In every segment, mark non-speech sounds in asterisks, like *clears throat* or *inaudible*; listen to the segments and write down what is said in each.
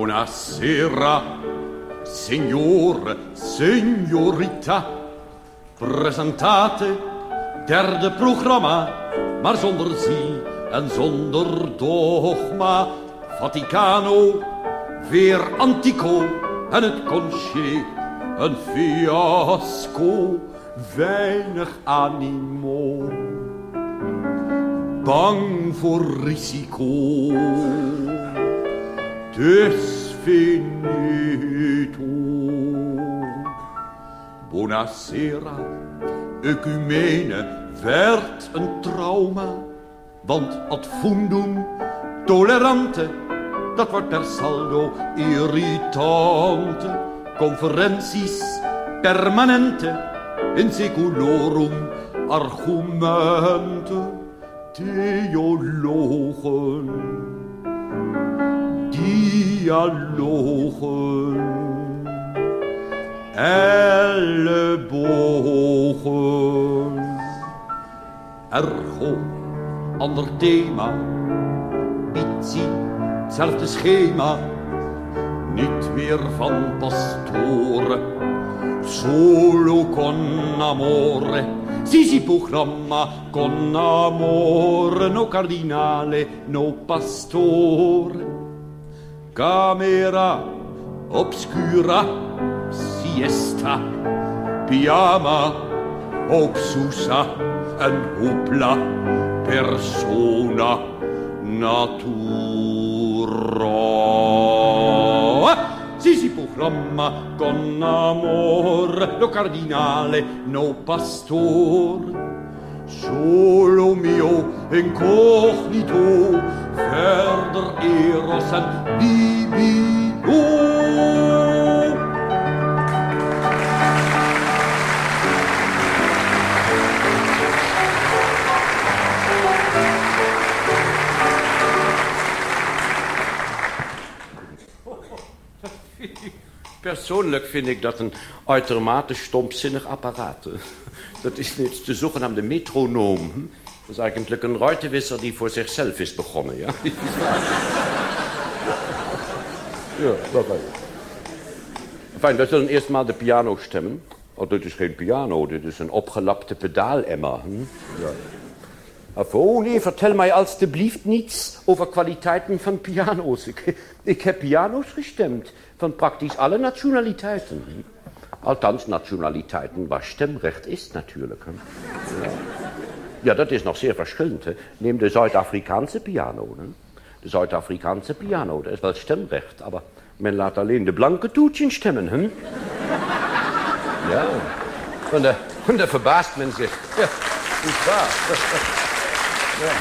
Buonasera, signore, signorita. Presentate, derde programma, maar zonder zie en zonder dogma. Vaticano, weer antico en het conché, een fiasco, weinig animo. Bang voor risico, dus finito. Buonasera, ecumene werd een trauma, want ad fundum tolerante, dat wordt per saldo irritante. Conferenties permanente, in seculorum argumenten, theologen, dialogen ellebogen. Ergo, ander thema, Bizzi, hetzelfde schema, niet meer van pastoren. Solo con amore, Sisi programma con amore, no cardinale, no pastore. camera obscura siesta piama obsusa en hopla persona natura. Si si proclama con amor lo cardinale no pastor. Solo mio incognito, verder eros en libido. Persoonlijk vind ik dat een uitermate stompzinnig apparaat. *laughs* Dat is niet de zogenaamde metronoom. Dat is eigenlijk een ruitenwisser die voor zichzelf is begonnen, ja? *laughs* Ja, dat wel. Fijn, we zullen eerst maar de piano stemmen. Oh, dit is geen piano, dit is een opgelapte pedaalemmer. Hm? Ja. Oh nee, vertel mij alstublieft niets over kwaliteiten van piano's. Ik, ik heb piano's gestemd van praktisch alle nationaliteiten. Althans, nationaliteiten waar stemrecht is natuurlijk. Ja. ja, dat is nog zeer verschillend. Hè. Neem de Zuid-Afrikaanse piano. Hè. De Zuid-Afrikaanse piano, dat is wel stemrecht, maar men laat alleen de blanke toetjes stemmen. Hè. Ja, en daar, en daar verbaast men zich. Ja, niet waar. Ja.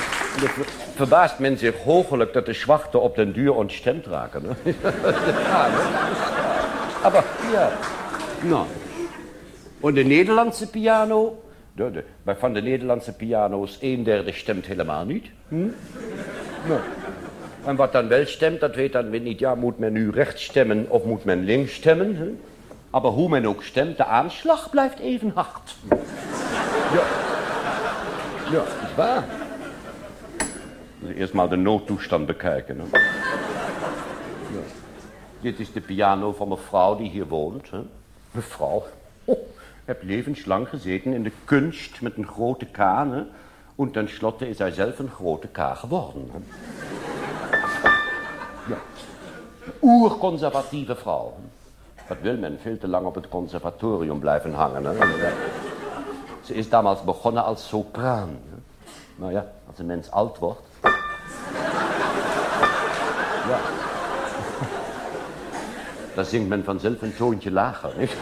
Verbaast men zich hoogelijk dat de zwachten op den duur ontstemd raken. Hè. Ja, hè. Maar ja, nou. En de Nederlandse piano, de, de, van de Nederlandse piano's een derde stemt helemaal niet. Hm? Nou. En wat dan wel stemt, dat weet dan weer niet. Ja, moet men nu rechts stemmen of moet men links stemmen? Hè? Maar hoe men ook stemt, de aanslag blijft even hard. Ja. Ja, is waar. Eerst maar de noodtoestand bekijken. Dit is de piano van mevrouw die hier woont. Hè? Mevrouw, oh, heb levenslang gezeten in de kunst met een grote K. Hè? En tenslotte is hij zelf een grote K geworden. Hè? Ja. Oerconservatieve vrouw. Wat wil men? Veel te lang op het conservatorium blijven hangen. Ze is damals begonnen als sopraan. Nou ja, als een mens oud wordt. Ja. Dan zingt men vanzelf een toontje lager. Niet?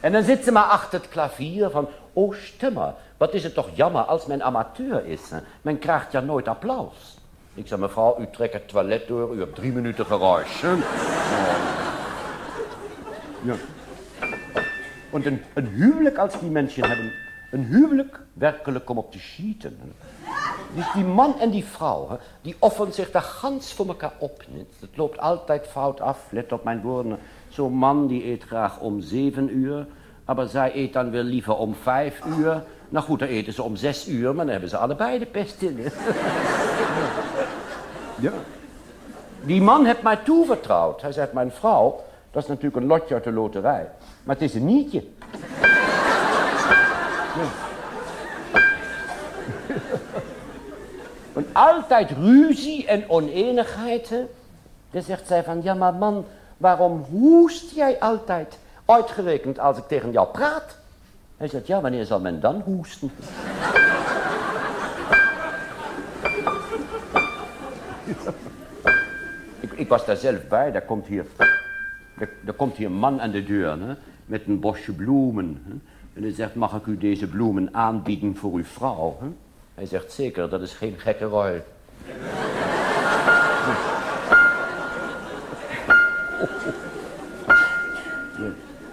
En dan zit ze maar achter het klavier van... Oh, stemmer, wat is het toch jammer als men amateur is. Hè? Men krijgt ja nooit applaus. Ik zeg, mevrouw, u trekt het toilet door, u hebt drie minuten geruis. Hè? Ja. En een, een huwelijk als die mensen hebben... Een huwelijk werkelijk om op te schieten. Dus die man en die vrouw, hè, die offeren zich daar gans voor elkaar op. Niet? Het loopt altijd fout af, let op mijn woorden. Zo'n man die eet graag om zeven uur, maar zij eet dan weer liever om vijf uur. Nou goed, dan eten ze om zes uur, maar dan hebben ze allebei de pest in. Ja. Die man heeft mij toevertrouwd. Hij zegt, mijn vrouw, dat is natuurlijk een lotje uit de loterij. Maar het is een nietje. Ja. En altijd ruzie en oneenigheid. hè. Dan zegt zij van, ja maar man, waarom hoest jij altijd? Uitgerekend als ik tegen jou praat. Hij zegt, ja, wanneer zal men dan hoesten? *laughs* ik, was daar zelf bij, daar komt hier, daar, komt hier een man aan de deur, hè, met een bosje bloemen. En hij zegt, mag ik u deze bloemen aanbieden voor uw vrouw? Hè? Hij zegt, zeker, dat is geen gekke rol. *laughs*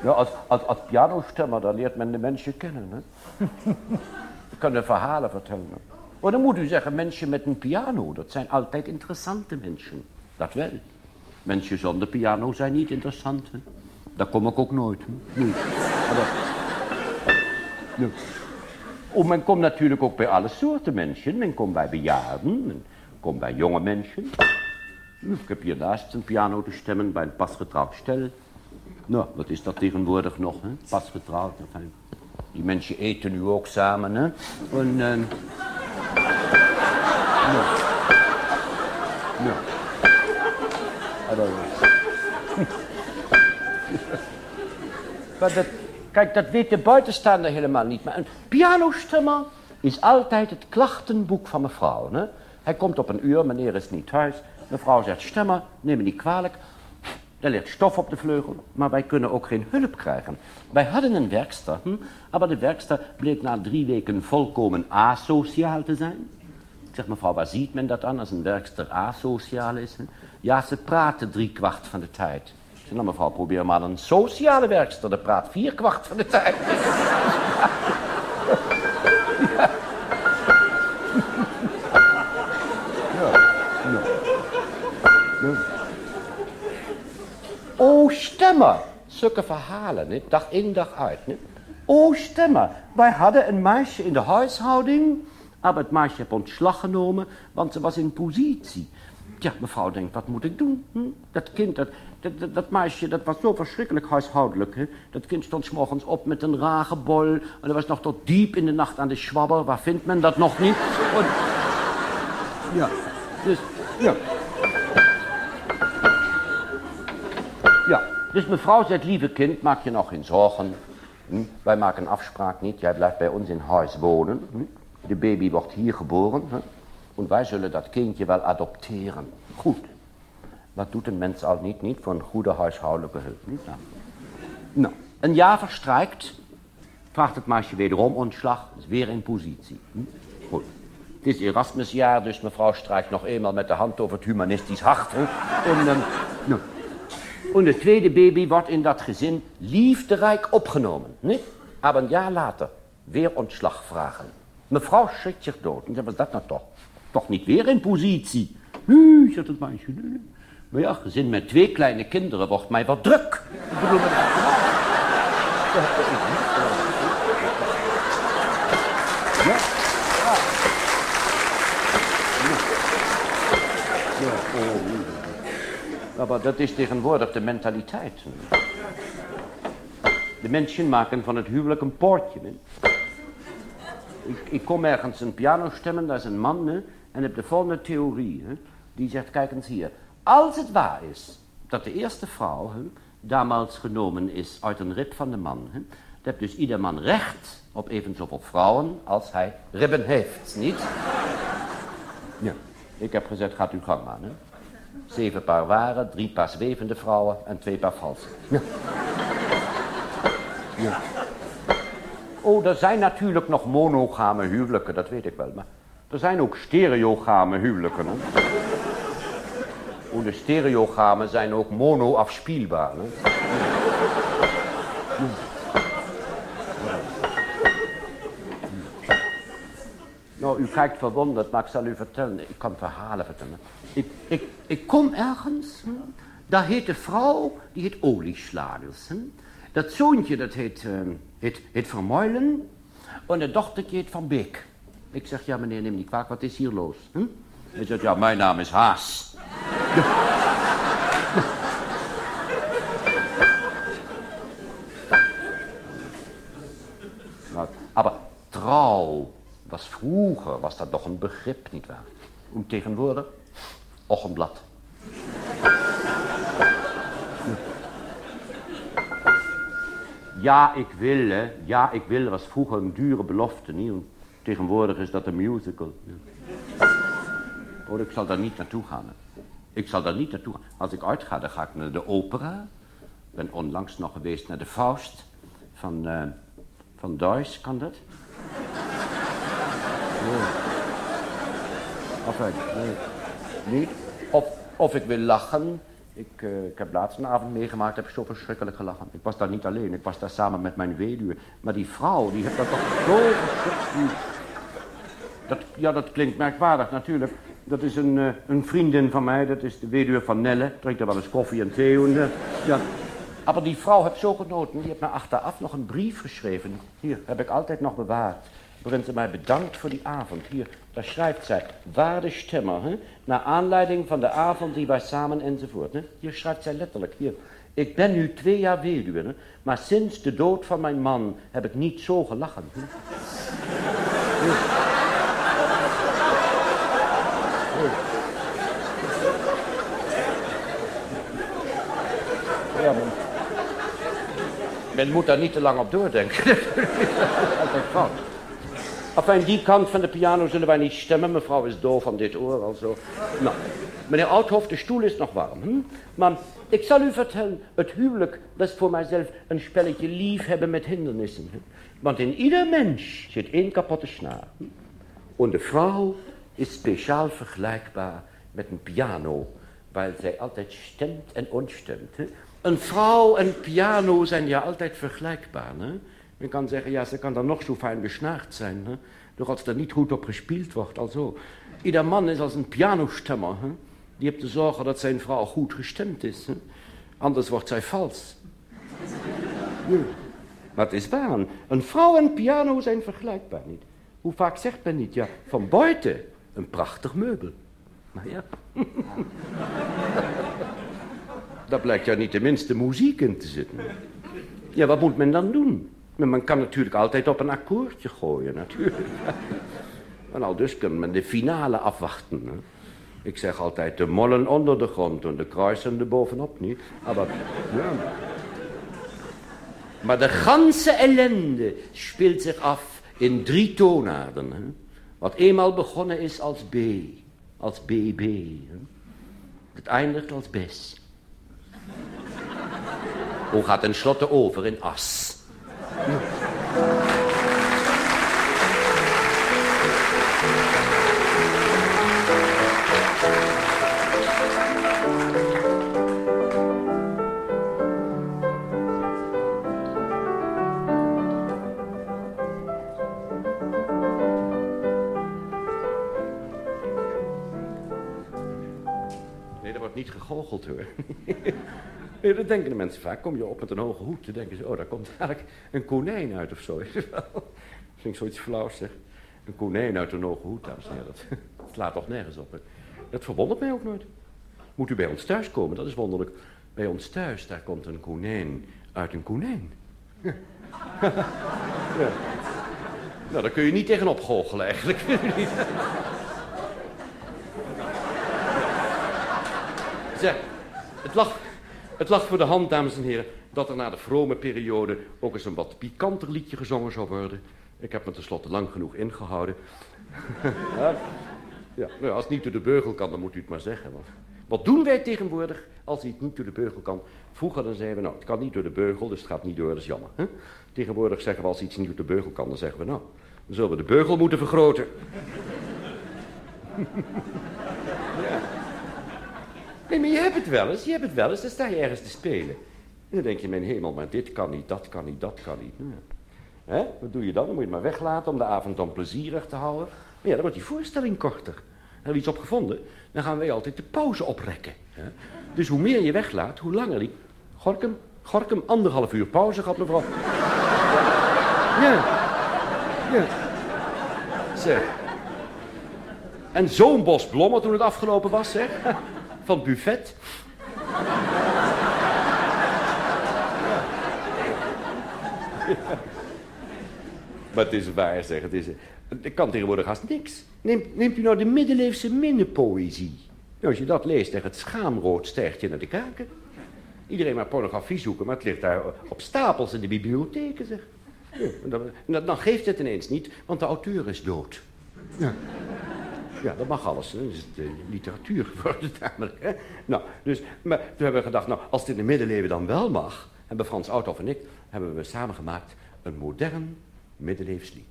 Ja, als, als, als pianostemmer, dan leert men de mensen kennen. Hè? *laughs* Je kan de verhalen vertellen. Maar dan moet u zeggen, mensen met een piano, dat zijn altijd interessante mensen. Dat wel. Mensen zonder piano zijn niet interessant. Hè? Daar kom ik ook nooit. Hè? Nee. Maar dat... Ja. Oh, men komt natuurlijk ook bij alle soorten mensen. Men komt bij bejaarden, men komt bij jonge mensen. Ik heb hiernaast een piano te stemmen bij een pasgetrouwd stel. Nou, wat is dat tegenwoordig nog, hè? Pasgetrouwd. Die mensen eten nu ook samen, hè? En. Ah, dat is- Maar dat, kijk, dat weet de buitenstaander helemaal niet. Maar een pianostemmer is altijd het klachtenboek van mevrouw. Hij komt op een uur, meneer is niet thuis. Mevrouw zegt, stemmer, neem me niet kwalijk. Er ligt stof op de vleugel, maar wij kunnen ook geen hulp krijgen. Wij hadden een werkster, hm? maar de werkster bleek na drie weken volkomen asociaal te zijn. Ik zeg, mevrouw, waar ziet men dat aan als een werkster asociaal is? Ja, ze praten drie kwart van de tijd. Zeg, nou mevrouw, probeer maar een sociale werkster. Dat praat vier kwart van de tijd. *laughs* O stemmer, zulke verhalen, dag in dag uit. Niet? O stemmer, wij hadden een meisje in de huishouding, maar het meisje heeft ontslag genomen, want ze was in positie. Ja, mevrouw denkt, wat moet ik doen? Hm? Dat kind, dat, dat, dat, dat meisje, dat was zo verschrikkelijk huishoudelijk. Hè? Dat kind stond 's morgens op met een ragebol. En dat was nog tot diep in de nacht aan de schwabber. Waar vindt men dat nog niet? En- ja, dus, ja. Ja, dus mevrouw zegt, lieve kind, maak je nog geen zorgen. Hm? Wij maken een afspraak niet. Jij blijft bij ons in huis wonen. Hm? De baby wordt hier geboren. Hè? En wij zullen dat kindje wel adopteren. Goed. Wat doet een mens al niet, niet voor een goede huishoudelijke hulp? Niet? Nou. nou, een jaar verstrijkt. Vraagt het meisje wederom ontslag. Is weer in positie. Hm? Goed. Het is Erasmusjaar, dus mevrouw strijkt nog eenmaal met de hand over het humanistisch hart. Hè? En, nou. En de tweede baby wordt in dat gezin liefderijk opgenomen. Niet? Maar een jaar later weer ontslag vragen. Mevrouw schrikt zich dood. En wat is dat nou toch? Toch niet weer in positie? Nee, zegt het meisje. Maar ja, gezin met twee kleine kinderen wordt mij wat druk. Ik bedoel, ja. Ja, maar dat is tegenwoordig de mentaliteit. De mensen maken van het huwelijk een poortje. Ik, kom ergens een piano stemmen, daar is een man, en heb de volgende theorie. Die zegt, kijk eens hier. Als het waar is dat de eerste vrouw hè, damals genomen is uit een rib van de man, dan heeft dus ieder man recht op even zoveel vrouwen als hij ribben heeft, niet? Ja. Ik heb gezegd, gaat uw gang. Hè. Zeven paar ware, drie paar zwevende vrouwen en twee paar valse. Ja. ja. Oh, er zijn natuurlijk nog monogame huwelijken, dat weet ik wel. Maar er zijn ook stereogame huwelijken. Hè? De stereogame zijn ook mono-afspielbaar. Hè? Nou, u kijkt verwonderd, maar ik zal u vertellen. Ik kan verhalen vertellen. Ik, ik, ik kom ergens, hm, daar heet de vrouw, die heet Olieslagers. Hm. Dat zoontje, dat heet, eh, heet, heet Vermeulen. En het dochtertje heet Van Beek. Ik zeg, ja meneer, neem niet kwalijk, wat is hier los? Hm? Hij zegt, ja, mijn naam is Haas. Maar trouw was vroeger, was dat nog een begrip, nietwaar? En tegenwoordig, ochtendblad. Ja, ik wil, hè. Ja, ik wil was vroeger een dure belofte, niet? En tegenwoordig is dat een musical. Oh, ik zal daar niet naartoe gaan. Hè. Ik zal daar niet naartoe gaan. Als ik uitga, dan ga ik naar de opera. Ik ben onlangs nog geweest naar de Faust van, uh, van Deuys, kan dat? Nee. Of, nee. Niet? Of, of ik wil lachen. Ik, uh, ik heb laatst een avond meegemaakt, heb ik zo verschrikkelijk gelachen. Ik was daar niet alleen, ik was daar samen met mijn weduwe. Maar die vrouw, die heeft dat toch zo. Dat, ja, dat klinkt merkwaardig natuurlijk. Dat is een, uh, een vriendin van mij, dat is de weduwe van Nelle. Drinkt er wel eens koffie en thee. En, uh, ja. Maar die vrouw heeft zo genoten. Die heeft me achteraf nog een brief geschreven. Hier, heb ik altijd nog bewaard. Waarin ze mij bedankt voor die avond. Hier, daar schrijft zij. Waarde stemmer, hè? Naar aanleiding van de avond die wij samen enzovoort. Hè? Hier schrijft zij letterlijk. Hier. Ik ben nu twee jaar weduwe, hè? maar sinds de dood van mijn man heb ik niet zo gelachen. Hè? Ja, men, men moet daar niet te lang op doordenken. *laughs* dat is altijd fout. Enfin, die kant van de piano zullen wij niet stemmen. Mevrouw is doof van dit oor, also. Nou, meneer Oudhof, de stoel is nog warm. Hm? Maar ik zal u vertellen, het huwelijk, is voor mijzelf een spelletje liefhebben met hindernissen. Hm? Want in ieder mens zit één kapotte snaar. Hm? En de vrouw is speciaal vergelijkbaar met een piano, waar zij altijd stemt en onstemt. Een vrouw en piano zijn ja altijd vergelijkbaar. Hè? Men kan zeggen, ja, ze kan dan nog zo fijn besnaard zijn. Hè? Doch als er niet goed op gespeeld wordt, also. Ieder man is als een pianostemmer. Hè? Die heeft te zorgen dat zijn vrouw goed gestemd is. Anders wordt zij vals. Ja. Maar is waar, een vrouw en piano zijn vergelijkbaar niet. Hoe vaak zegt men niet, ja, van buiten een prachtig meubel. Maar ja. *laughs* Daar blijkt ja niet de minste muziek in te zitten. Ja, wat moet men dan doen? Men kan natuurlijk altijd op een akkoordje gooien, natuurlijk. *laughs* En al dus kan men de finale afwachten. Hè? Ik zeg altijd de mollen onder de grond en de kruisen er bovenop niet. Maar, ja. maar de ganse ellende speelt zich af in drie toonaarden. Hè? Wat eenmaal begonnen is als B, als BB. Het eindigt als Bes. Hun hadde slått over en ass. Gegoocheld hoor. *laughs* Dat denken de mensen vaak. Kom je op met een hoge hoed, dan denken ze, oh, daar komt eigenlijk een konijn uit of zo. dat vind ik zoiets flauws. Een konijn uit een hoge hoed. *laughs* Dat, slaat toch nergens op. Dat verwondert mij ook nooit. Moet u bij ons thuis komen, dat is wonderlijk. Bij ons thuis, daar komt een konijn uit een konijn. *laughs* Nou, daar kun je niet tegenop goochelen eigenlijk. Het lag het lag voor de hand, dames en heren, dat er na de vrome periode ook eens een wat pikanter liedje gezongen zou worden. Ik heb me tenslotte lang genoeg ingehouden. *laughs* ja, ja, nou, als het niet door de beugel kan, dan moet u het maar zeggen. Want wat doen wij tegenwoordig als het niet door de beugel kan? Vroeger dan zeiden we, nou, het kan niet door de beugel, dus het gaat niet door, dat is jammer. Hè? Tegenwoordig zeggen we, als iets niet door de beugel kan, dan zeggen we, nou, dan zullen we de beugel moeten vergroten. *laughs* Nee, maar je hebt het wel eens, je hebt het wel eens, dan sta je ergens te spelen. En dan denk je, mijn hemel, maar dit kan niet, dat kan niet, dat kan niet. Ja. Hè? Wat doe je dan? Dan moet je het maar weglaten om de avond dan plezierig te houden. Maar ja, dan wordt die voorstelling korter. Hebben we iets op gevonden? Dan gaan wij altijd de pauze oprekken. Hè? Dus hoe meer je weglaat, hoe langer die... Gorkum, Gorkum, anderhalf uur pauze gehad, mevrouw. Ja. Ja. Zeg. En zo'n bos blommen toen het afgelopen was, zeg. Van het buffet. Maar het is waar, zeg. Het is, ik kan tegenwoordig haast niks. Neemt, neemt u nou de middeleeuwse minnepoëzie. Nou, als je dat leest, tegen het schaamrood stijgt je naar de kaken. Iedereen maar pornografie zoeken, maar het ligt daar op stapels in de bibliotheken, zeg. Ja, dan, dan, geeft het ineens niet, want de auteur is dood. Ja. Ja, dat mag alles. Dat is de literatuur *laughs* geworden namelijk. Hè? Nou, dus, maar toen hebben we gedacht, nou, als het in de middeleeuwen dan wel mag... hebben Frans Oudhoff en ik, hebben we samengemaakt een modern middeleeuws lied.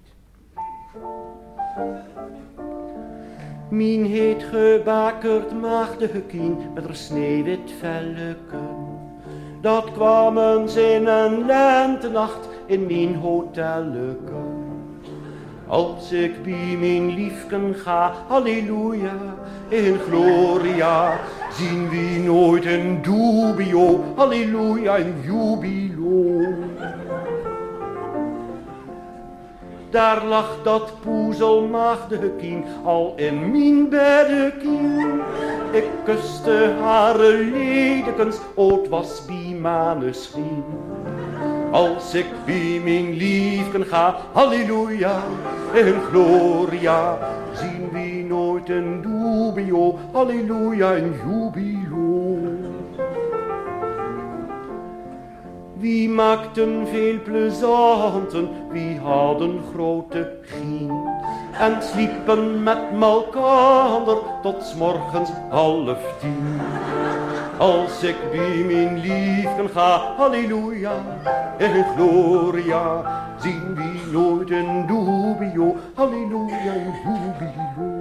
Mien heet gebakerd maagdekien met haar sneeuwwit velleken. Dat kwam eens in een lentenacht in mijn hotelleken. Als ik bij mijn liefken ga, halleluja, in gloria, zien we nooit een dubio, halleluja, in jubilo. Daar lag dat poezelmaagdekien al in mijn beddekiem. Ik kuste hare ledekens, oot was bij maneschijn. Als ik bij mijn liefken ga, halleluja, in gloria, zien we nooit een dubio, halleluja, in jubilo. Wie maakten veel plezanten, wie hadden grote gien. En sliepen met malkander tot s morgens half tien. Als ik bij mijn liefden ga, halleluja, in gloria, zien we nooit een dubio, halleluja, in jubilo.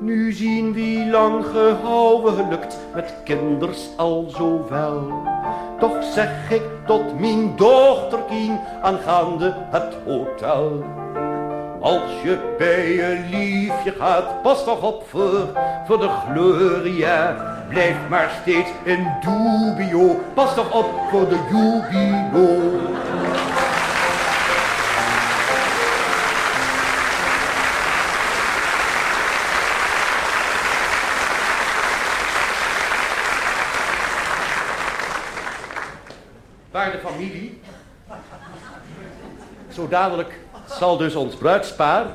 Nu zien wie lang gehuwelijkt met kinders al zo wel. Toch zeg ik tot mijn dochterkien aangaande het hotel. Als je bij je liefje gaat, pas toch op voor, voor de gloria. Blijf maar steeds in dubio, pas toch op voor de jubilo. Waarde familie, zo dadelijk zal dus ons bruidspaar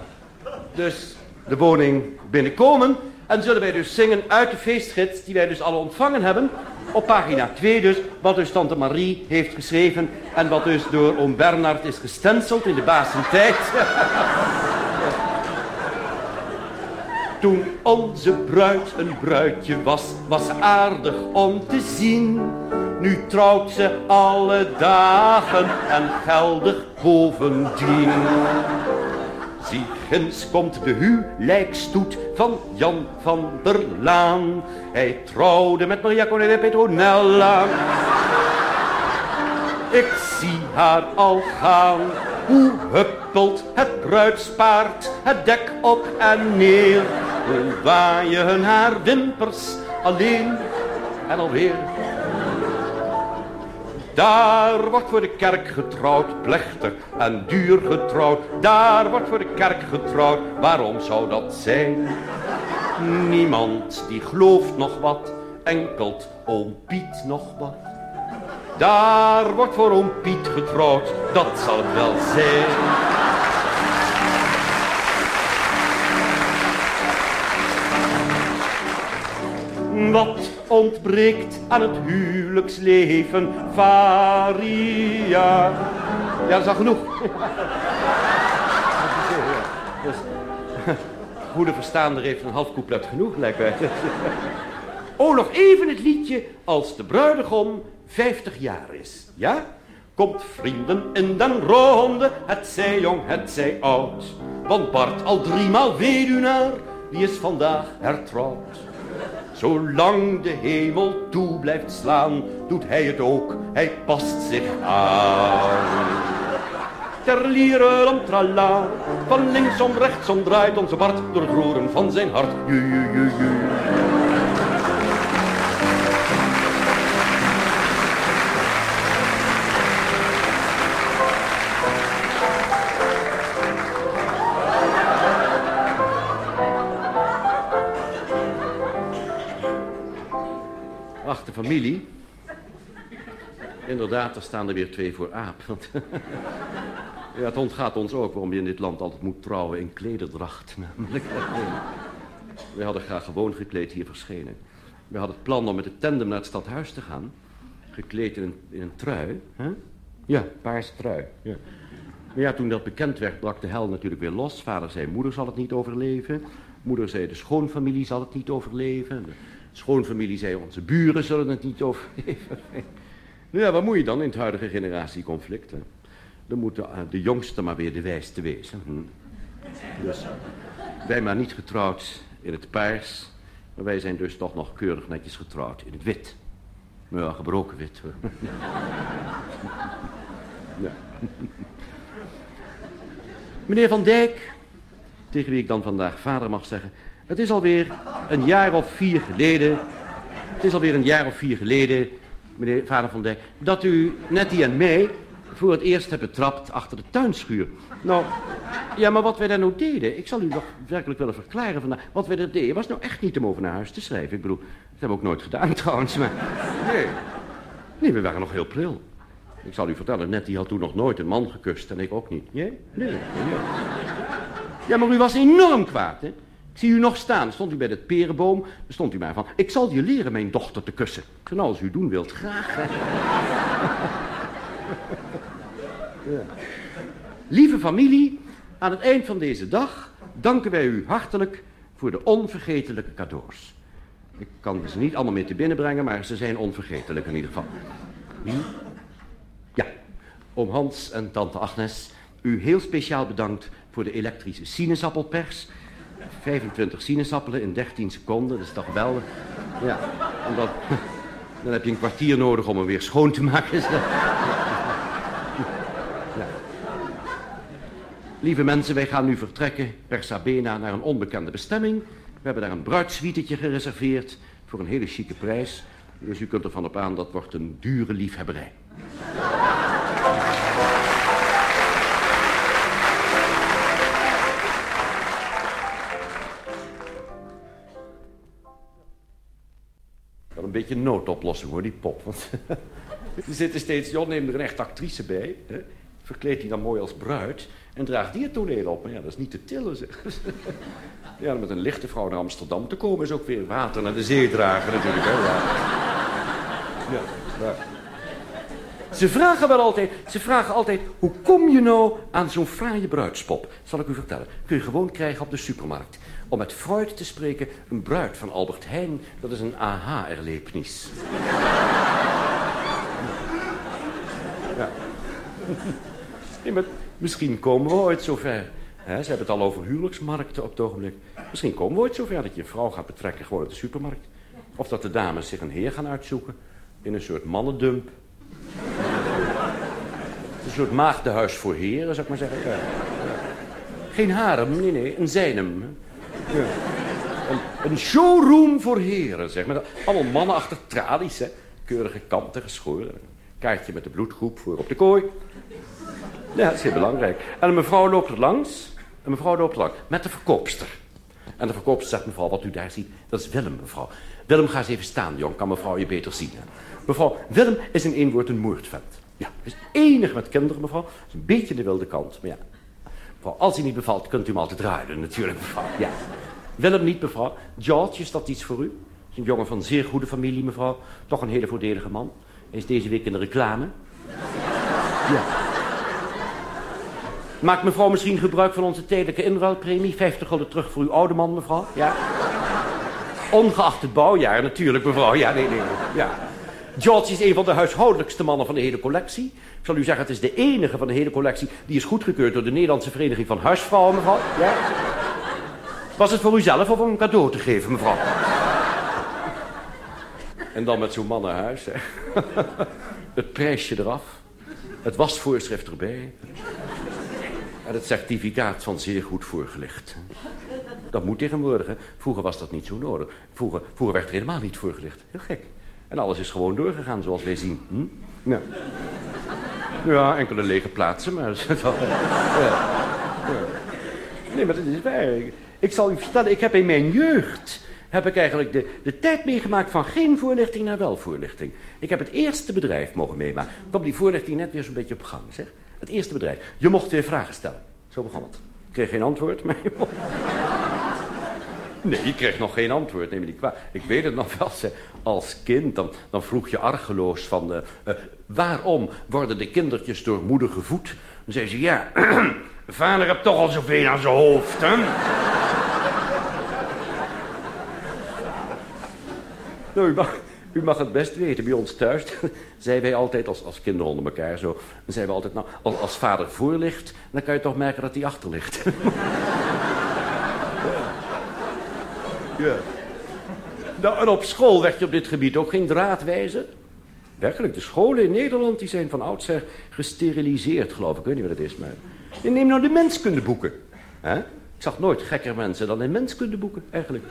dus de woning binnenkomen. En zullen wij dus zingen uit de feestgids die wij dus alle ontvangen hebben. Op pagina 2 dus, wat dus tante Marie heeft geschreven. En wat dus door oom Bernard is gestenceld in de basentijd. *laughs* Toen onze bruid een bruidje was, was aardig om te zien. Nu trouwt ze alle dagen en geldig bovendien. Zie, ginds komt de huwelijkstoet van Jan van der Laan. Hij trouwde met Maria Cornelia Petronella. Ik zie haar al gaan. Hoe huppelt het bruidspaard het dek op en neer. Hoe waaien haar wimpers alleen en alweer. Daar wordt voor de kerk getrouwd, plechtig en duur getrouwd. Daar wordt voor de kerk getrouwd, waarom zou dat zijn? Niemand die gelooft nog wat, enkelt oom Piet nog wat. Daar wordt voor oom Piet getrouwd, dat zal het wel zijn. Wat ontbreekt aan het huwelijksleven, Varia? Ja, dat is al genoeg. Dus, goede verstaander heeft een half couplet genoeg, lijkt mij. Oh, nog even het liedje als de bruidegom 50 jaar is, ja? Komt vrienden in den ronde, het zij jong, het zij oud. Want Bart al driemaal weduwnaar, die is vandaag hertrouwd. Zolang de hemel toe blijft slaan, doet hij het ook, hij past zich aan. Terlieren trala, van linksom rechtsom draait onze Bart door het roeren van zijn hart. Familie. Inderdaad, er staan er weer twee voor aap. *laughs* Ja, het ontgaat ons ook waarom je in dit land altijd moet trouwen in klederdracht. *laughs* Namelijk. We hadden graag gewoon gekleed hier verschenen. We hadden het plan om met het tandem naar het stadhuis te gaan. Gekleed in een, trui. Ja, paarse trui. Ja. Maar ja, toen dat bekend werd, brak de hel natuurlijk weer los. Vader zei, moeder zal het niet overleven. Moeder zei, de schoonfamilie zal het niet overleven. Schoonfamilie zei, onze buren zullen het niet overleven. *laughs* nou ja, wat moet je dan in het huidige generatieconflict? Dan moeten de, de jongste maar weer de wijste wezen. Hm. Dus wij maar niet getrouwd in het paars. Maar wij zijn dus toch nog keurig netjes getrouwd in het wit. Nou ja, gebroken wit. *laughs* Ja. Meneer Van Dijk, tegen wie ik dan vandaag vader mag zeggen. Het is alweer een jaar of vier geleden. Het is alweer een jaar of vier geleden, meneer vader Van Dijk, dat u Nettie en mij voor het eerst hebt betrapt achter de tuinschuur. Nou, ja, maar wat wij daar nou deden, ik zal u nog werkelijk willen verklaren vandaag. Wat wij daar deden was nou echt niet om over naar huis te schrijven. Ik bedoel, dat hebben we ook nooit gedaan *laughs* trouwens, maar nee. Nee, we waren nog heel pril. Ik zal u vertellen, Nettie had toen nog nooit een man gekust en ik ook niet. Jij? Nee. nee. Ja, maar u was enorm kwaad, hè? Ik zie u nog staan. Stond u bij de perenboom, stond u mij van... Ik zal je leren mijn dochter te kussen. Nou, als u doen wilt, graag. *laughs* ja. Lieve familie, aan het eind van deze dag danken wij u hartelijk voor de onvergetelijke cadeaus. Ik kan ze niet allemaal mee te binnenbrengen, maar ze zijn onvergetelijk in ieder geval. Hm? Ja, oom Hans en tante Agnes, u heel speciaal bedankt voor de elektrische sinaasappelpers. 25 sinaasappelen in 13 seconden, dat is toch geweldig. Ja, omdat, dan heb je een kwartier nodig om hem weer schoon te maken. *laughs* Ja. Lieve mensen, wij gaan nu vertrekken per Sabena naar een onbekende bestemming. We hebben daar een bruidssuitetje gereserveerd voor een hele chique prijs. Dus u kunt ervan op aan, dat wordt een dure liefhebberij. Beetje een noodoplossing hoor, die pop. Want *laughs* er zitten steeds, Jon neemt er een echte actrice bij. Hè? Verkleedt die dan mooi als bruid. En draagt die het toneel op. Maar ja, dat is niet te tillen zeg. *laughs* Ja, met een lichte vrouw naar Amsterdam te komen is ook weer water naar de zee dragen natuurlijk. Hè? Ja. Ja, ja. Ze vragen wel altijd, ze vragen altijd, hoe kom je nou aan zo'n fraaie bruidspop? Zal ik u vertellen. Kun je gewoon krijgen op de supermarkt. Om met Freud te spreken, een bruid van Albert Heijn, dat is een aha-erlebnis. *laughs* Ja. *laughs* Maar misschien komen we ooit zover. He, ze hebben het al over huwelijksmarkten op het ogenblik. Misschien komen we ooit zover dat je een vrouw gaat betrekken gewoon op de supermarkt. Of dat de dames zich een heer gaan uitzoeken in een soort mannendump. *laughs* een soort maagdenhuis voor heren, zou ik maar zeggen. Geen harem, nee, nee, een zijnem. Een, een, showroom voor heren, zeg maar. Allemaal mannen achter tralies. Keurige kanten geschoren. Kaartje met de bloedgroep voor op de kooi. Ja, dat is heel belangrijk. En een mevrouw loopt er langs. Een mevrouw loopt er langs met de verkoopster. En de verkoopster zegt, mevrouw, wat u daar ziet, dat is Willem, mevrouw. Willem, ga eens even staan, jong. Kan mevrouw je beter zien. Mevrouw, Willem is in één woord een moordvent. Ja, is enig met kinderen, mevrouw. Is een beetje de wilde kant, maar ja. Als hij niet bevalt, kunt u hem altijd ruilen, natuurlijk, mevrouw. Ja. Willem niet, mevrouw. George, is dat iets voor u? Is een jongen van zeer goede familie, mevrouw. Toch een hele voordelige man. Hij is deze week in de reclame. Ja. Maakt mevrouw misschien gebruik van onze tijdelijke inruilpremie? 50 gulden terug voor uw oude man, mevrouw? Ja? Ongeacht het bouwjaar, natuurlijk, mevrouw. Ja, nee, nee, nee. Ja. George is een van de huishoudelijkste mannen van de hele collectie. Ik zal u zeggen, het is de enige van de hele collectie... die is goedgekeurd door de Nederlandse Vereniging van Huisvrouwen, mevrouw. Ja? Was het voor u zelf of om een cadeau te geven, mevrouw? En dan met zo'n man naar huis, hè. *laughs* Het prijsje eraf. Het wasvoorschrift erbij. En het certificaat van zeer goed voorgelicht. Dat moet tegenwoordig, hè. Vroeger was dat niet zo nodig. Vroeger, vroeger werd er helemaal niet voorgelicht. Heel gek. En alles is gewoon doorgegaan, zoals wij zien. Hm? Ja. ja, enkele lege plaatsen, maar... *laughs* ja. Nee, maar dat is waar. Ik zal u vertellen, ik heb in mijn jeugd... heb ik eigenlijk de, de tijd meegemaakt van geen voorlichting naar wel voorlichting. Ik heb het eerste bedrijf mogen meemaken. Kwam die voorlichting net weer zo'n beetje op gang, zeg. Het eerste bedrijf. Je mocht weer vragen stellen. Zo begon het. Ik kreeg geen antwoord, *laughs* maar je mocht... Nee, je kreeg nog geen antwoord, neem me niet. Ik weet het nog wel, zeg. als kind, dan, dan vroeg je argeloos van... Uh, uh, waarom worden de kindertjes door moeder gevoed? Dan zei ze, ja, *clears throat* vader hebt toch al zoveel aan zijn hoofd, hè? *laughs* nou, u mag, het best weten, bij ons thuis *laughs* zeiden wij altijd, als, als kinderen onder elkaar zo... zeiden we altijd, nou, als, als vader voor ligt, dan kan je toch merken dat hij achter ligt. *laughs* ja. Nou, en op school werd je op dit gebied ook geen draadwijzer. Werkelijk, de scholen in Nederland die zijn van oudsher gesteriliseerd, geloof ik. Ik weet niet wat het is, maar... neem nou de menskundeboeken. Ik zag nooit gekker mensen dan in menskundeboeken, eigenlijk.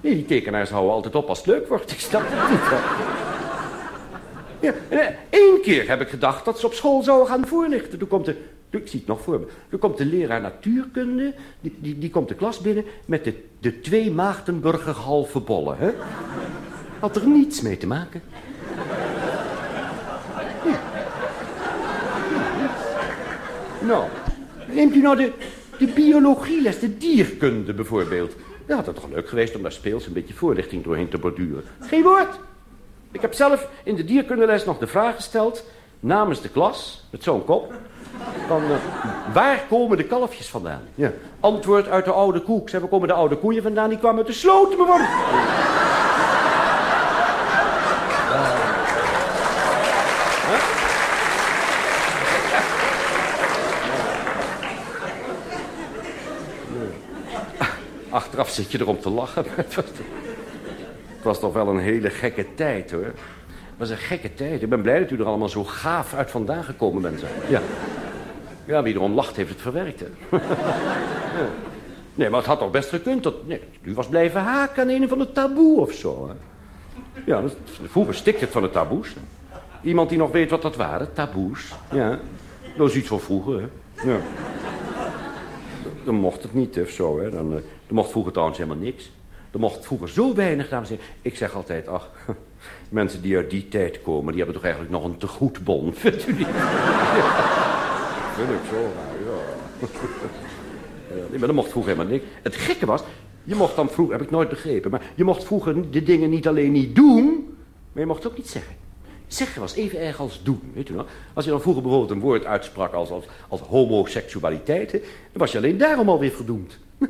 Nee, die tekenaars houden altijd op als het leuk wordt. *laughs* Ik snap het niet. Ja, Eén eh, keer heb ik gedacht dat ze op school zouden gaan voorlichten. Toen komt de, ik zie het nog voor me. Toen komt de leraar natuurkunde, die, die, die komt de klas binnen met de, de twee Maagdenburger halve bollen. Hè? Had er niets mee te maken. Nou, neemt u nou de, de biologieles, de dierkunde bijvoorbeeld. Dan had het toch leuk geweest om daar speels een beetje voorlichting doorheen te borduren. Geen woord. Ik heb zelf in de dierkundeles nog de vraag gesteld, namens de klas, met zo'n kop, van uh, waar komen de kalfjes vandaan? Ja. Antwoord uit de oude koe. Ik zei, waar komen de oude koeien vandaan? Die kwamen uit de sloot, bijvoorbeeld. Achteraf zit je erom te lachen. Het was, het was toch wel een hele gekke tijd, hoor. Het was een gekke tijd. Ik ben blij dat u er allemaal zo gaaf uit vandaan gekomen bent. Ja. Ja, wie erom lacht, heeft het verwerkt, hè. *laughs* Nee, maar het had toch best gekund dat... Nee, u was blijven haken aan een van de taboe of zo, hè. Ja, vroeger stikte het van de taboes. Iemand die nog weet wat dat waren, taboes. Ja, dat is iets van vroeger, hè. Ja. Dan mocht het niet, of zo, hè. Dan, uh, er mocht vroeger trouwens helemaal niks. Er mocht vroeger zo weinig, dames en heren. Ik zeg altijd, ach, *laughs* mensen die uit die tijd komen... die hebben toch eigenlijk nog een tegoedbon, vindt u niet? Ja. *laughs* Vind zo ja. Maar er mocht vroeger helemaal niks. Het gekke was, je mocht dan vroeger, heb ik nooit begrepen... maar je mocht vroeger de dingen niet alleen niet doen... maar je mocht ook niet zeggen. Zeggen was even erg als doen, weet u wel. Als je dan vroeger bijvoorbeeld een woord uitsprak als, als, homoseksualiteit... dan was je alleen daarom alweer verdoemd. *laughs*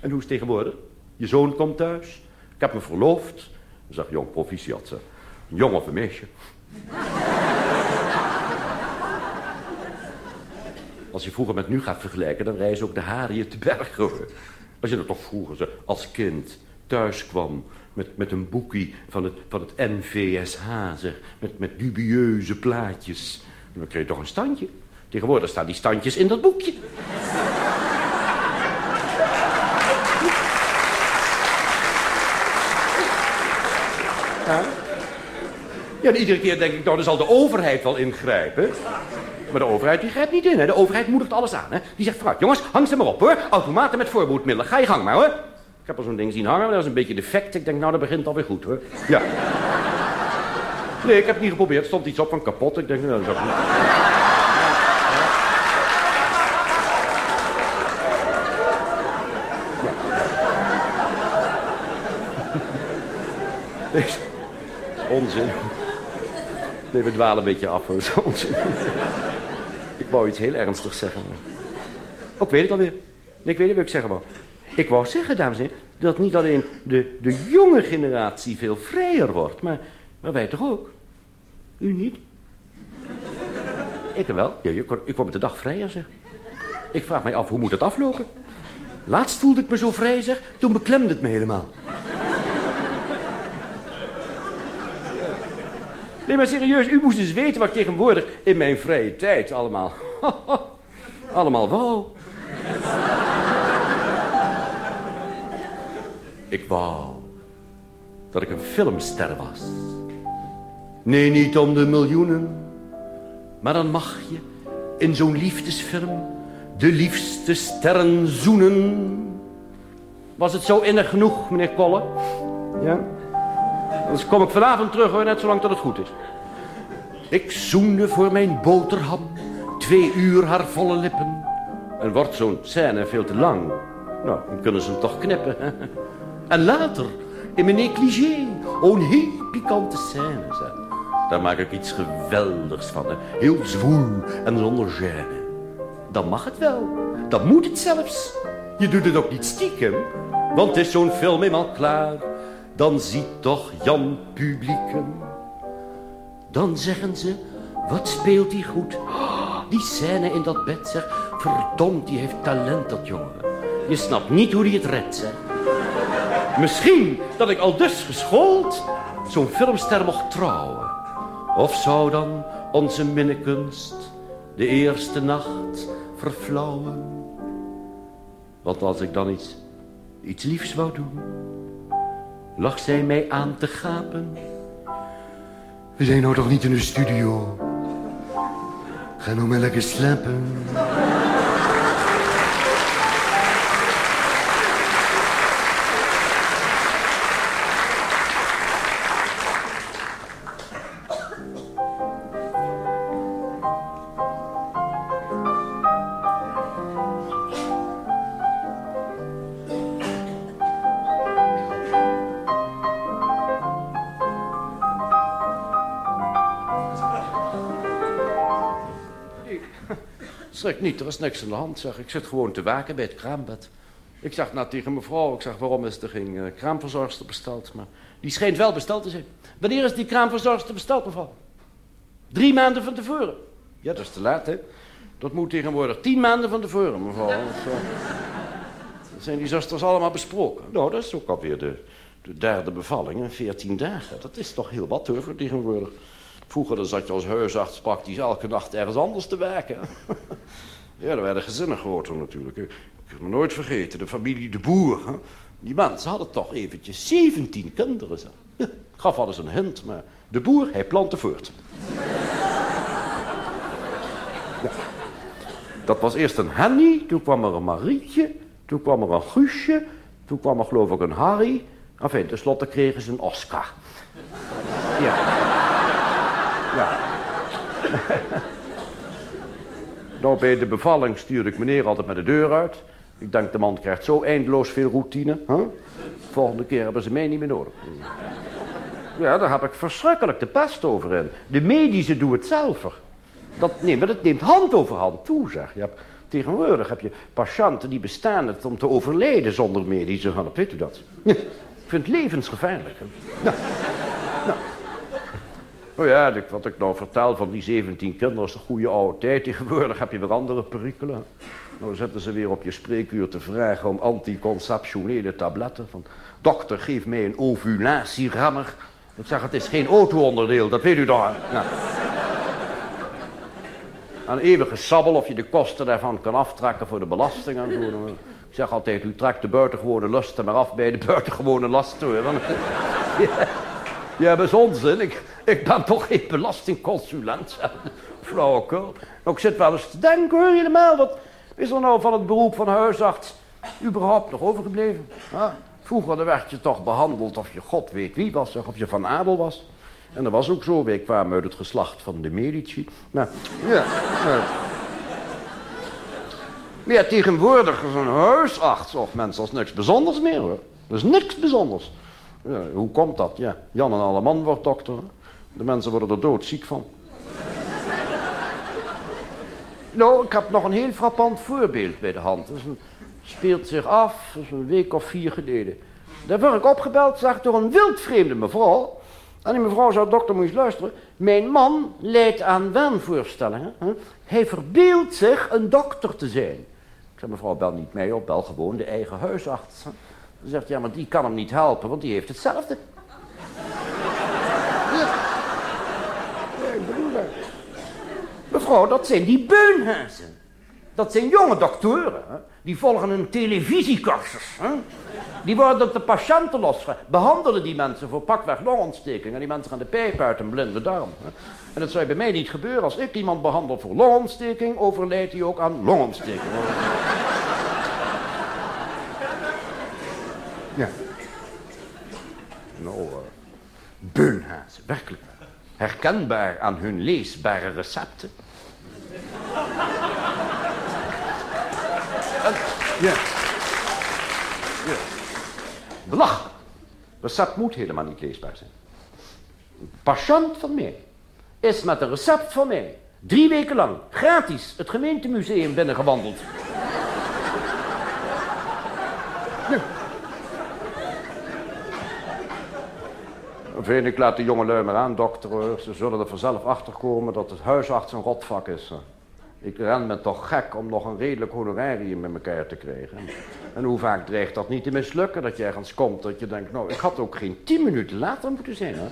En hoe is het tegenwoordig? Je zoon komt thuis. Ik heb me verloofd. Dan zegt jong proficiat ze. Een jong of een meisje. Als je vroeger met nu gaat vergelijken, dan rijzen ook de haren je te bergen. Als je er toch vroeger als kind thuis kwam met, met een boekie van het, van het NVSH, zeg, met, met dubieuze plaatjes. Dan kreeg je toch een standje. Tegenwoordig staan die standjes in dat boekje. Ja. ja, iedere keer denk ik, nou, dan zal de overheid wel ingrijpen. Maar de overheid die grijpt niet in, hè. De overheid moedigt alles aan, hè. Die zegt, vooruit, jongens, hang ze maar op, hoor. Automaten met voorboedmiddelen. Ga je gang maar, hoor. Ik heb al zo'n ding zien hangen, maar dat was een beetje defect. Ik denk, nou, dat begint alweer goed, hoor. Ja. Nee, ik heb het niet geprobeerd. Er stond iets op van kapot. Ik denk, nou, dat is ook. Deze onzin. Nee, we dwalen een beetje af. Onzin. Ik wou iets heel ernstigs zeggen. Ook weet ik alweer. Ik weet niet wat ik zeggen wou. Ik wou zeggen, dames en heren, dat niet alleen de, de jonge generatie veel vrijer wordt, maar, maar wij toch ook? U niet? Ik wel. Ja, ik, word met de dag vrijer, zeg. Ik vraag mij af, hoe moet het aflopen? Laatst voelde ik me zo vrij, zeg. Toen beklemde het me helemaal. Nee, maar serieus, u moest eens weten wat ik tegenwoordig in mijn vrije tijd allemaal... *laughs* allemaal wou. ik wou dat ik een filmster was. Nee, niet om de miljoenen. Maar dan mag je in zo'n liefdesfilm de liefste sterren zoenen. Was het zo innig genoeg, meneer Kolle? Ja? Dus kom ik vanavond terug hoor, net zolang dat het goed is. Ik zoende voor mijn boterham, twee uur haar volle lippen. En wordt zo'n scène veel te lang, nou, dan kunnen ze hem toch knippen. *laughs* En later, in mijn negligé, oh, een heel pikante scène. Zeg. Daar maak ik iets geweldigs van, hè. heel zwoel en zonder gêne. Dan mag het wel, dan moet het zelfs. Je doet het ook niet stiekem, want is zo'n film eenmaal klaar... dan ziet toch Jan publieken. Dan zeggen ze, wat speelt hij goed. *gasps* Die scène in dat bed, zeg. Verdomd, die heeft talent, dat jongen. Je snapt niet hoe hij het redt, zeg. Misschien dat ik al dus geschoold zo'n filmster mocht trouwen. Of zou dan onze minnekunst de eerste nacht verflauwen? Want als ik dan iets, iets liefs wou doen, lag zij mij aan te gapen. We zijn nou toch niet in de studio? Ga nou maar lekker slapen. Niet, er is niks aan de hand, zeg. Ik zit gewoon te waken bij het kraambed. Ik zeg net tegen mevrouw, ik zeg, waarom is er geen uh, kraamverzorgster besteld? Maar die schijnt wel besteld te zijn. Wanneer is die kraamverzorgster besteld, mevrouw? Drie maanden van tevoren. Ja, dat is te laat, hè. Dat moet tegenwoordig tien maanden van tevoren, mevrouw. Dat zijn die zusters allemaal besproken. Nou, dat is ook alweer de, de derde bevalling in veertien dagen. Dat is toch heel wat, hoor, voor tegenwoordig. Vroeger dan zat je als huisarts praktisch elke nacht ergens anders te werken. *laughs* ja, er werden gezinnen groter natuurlijk. Ik heb me nooit vergeten, de familie De Boer. Hè? Die mensen hadden toch eventjes 17 kinderen. Zo. Ja, ik gaf alles een hint, maar De Boer, hij plantte voort. Dat was eerst een Henny, toen kwam er een Marietje, toen kwam er een Guusje, toen kwam er geloof ik een Harry. Enfin, tenslotte kregen ze een Oscar. ja. Ja. *laughs* nou, bij de bevalling stuurde ik meneer altijd met de deur uit. Ik denk, de man krijgt zo eindeloos veel routine. Volgende keer hebben ze mij niet meer nodig. Ja, daar heb ik verschrikkelijk de pest over in. De medische doen het zelf. Dat, nee, maar dat neemt hand over hand toe, zeg. Je hebt, tegenwoordig heb je patiënten die bestaan het om te overlijden zonder medische hulp. Weet u dat? ik vind het levensgevaarlijk. Nou, nou. Nou ja, wat ik nou vertel van die 17 kinderen is de goede oude tijd. Tegenwoordig heb je weer andere perikelen. Nou zetten ze weer op je spreekuur te vragen om anticonceptionele tabletten. Van, dokter, geef mij een ovulatierammer. Ik zeg, het is geen auto-onderdeel, dat weet u toch. Ja. Een eeuwige sabbel of je de kosten daarvan kan aftrekken voor de belasting en zo. Ik zeg altijd, u trekt de buitengewone lusten maar af bij de buitengewone lasten. Ja. Ja, dat is onzin. Ik, ik ben toch geen belastingconsulent. *laughs* Flauwekul. Nou, ik zit wel eens te denken, hoor, helemaal. Wat is er nou van het beroep van huisarts überhaupt nog overgebleven? Vroeger werd je toch behandeld of je god weet wie was, of je van adel was. En dat was ook zo. Wij kwamen uit het geslacht van de Medici. Nou, ja. ja. Maar ja, tegenwoordig is een huisarts of mensen als niks bijzonders meer, hoor. Dat is niks bijzonders. Hoe komt dat? Ja, Jan en Alleman wordt dokter. De mensen worden er doodziek van. nou, ik heb nog een heel frappant voorbeeld bij de hand. Een, speelt zich af, dat is een week of vier geleden. Daar word ik opgebeld, zag door een wildvreemde mevrouw. En die mevrouw zei, dokter, moet je luisteren. Mijn man leidt aan waanvoorstellingen. Hij verbeeldt zich een dokter te zijn. Ik zei, mevrouw, bel niet mij op, bel gewoon de eigen huisarts. Ze zegt, ja, maar die kan hem niet helpen, want die heeft hetzelfde. *laughs* ja. Mevrouw, dat zijn die beunhuizen. Dat zijn jonge doktoren. Hè? Die volgen een televisiecursus. Hè? Die worden op de patiënten los. Behandelen die mensen voor pakweg longontsteking. En die mensen gaan de pijp uit een blinde darm. Hè? En dat zou bij mij niet gebeuren. Als ik iemand behandel voor longontsteking, overlijdt hij ook aan longontsteking. Ja. beunhazen, werkelijk. Herkenbaar aan hun leesbare recepten. En- ja. ja. Belachelijk. Recept moet helemaal niet leesbaar zijn. Een patiënt van mij is met een recept van mij drie weken lang gratis het gemeentemuseum binnengewandeld. Vind ik laat de jongelui maar aan, dokter. Ze zullen er vanzelf achter komen dat het huisarts een rotvak is. Ik ren me toch gek om nog een redelijk honorarium met elkaar te krijgen. En hoe vaak dreigt dat niet te mislukken? Dat je ergens komt dat je denkt, nou, ik had ook geen tien minuten later moeten zijn. Hè?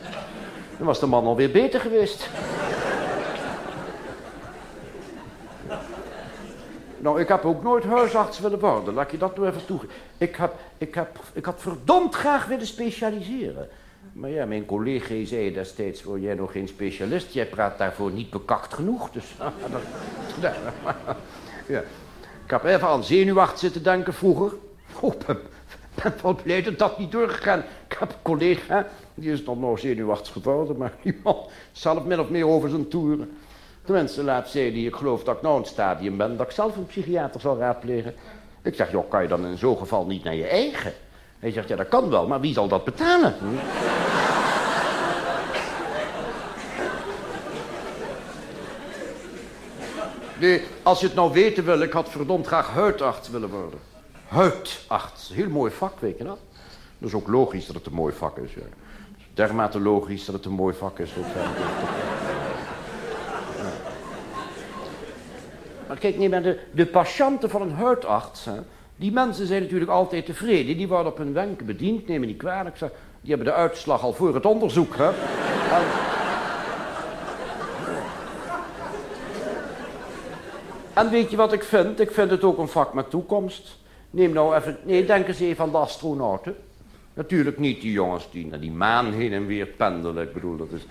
Dan was de man alweer beter geweest. Nou, ik heb ook nooit huisarts willen worden. Laat je dat nou even toegeven. Ik, ik, heb, ik had verdomd graag willen specialiseren. Maar ja, mijn collega zei destijds, word jij nog geen specialist? Jij praat daarvoor niet bekakt genoeg. Dus, *laughs* ja. Ik heb even aan zenuwacht zitten denken vroeger. Oh, ben, ben wel blij dat dat niet doorgegaan. Ik heb een collega, die is nog nog zenuwachts geworden, maar die man zelf min of meer over zijn toeren. Tenminste, laat zei die, ik geloof dat ik nou in het stadium ben, dat ik zelf een psychiater zal raadplegen. Ik zeg, joh, kan je dan in zo'n geval niet naar je eigen? Hij zegt, ja, dat kan wel, maar wie zal dat betalen? Hm? Nee, als je het nou weten wil, ik had verdomd graag huidarts willen worden. Huidarts, heel mooi vak, weet je dat? Dat is ook logisch dat het een mooi vak is. Ja. Dermate logisch dat het een mooi vak is. Ook. Ja. Maar kijk, nee, maar de, de patiënten van een huidarts, hè, die mensen zijn natuurlijk altijd tevreden. Die worden op hun wenken bediend, neem me niet kwalijk. Die hebben de uitslag al voor het onderzoek. Hè. En- En weet je wat ik vind? Ik vind het ook een vak met toekomst. Neem nou even, nee, denk eens even aan de astronauten. Natuurlijk niet die jongens die naar die maan heen en weer pendelen. Ik bedoel, dat is,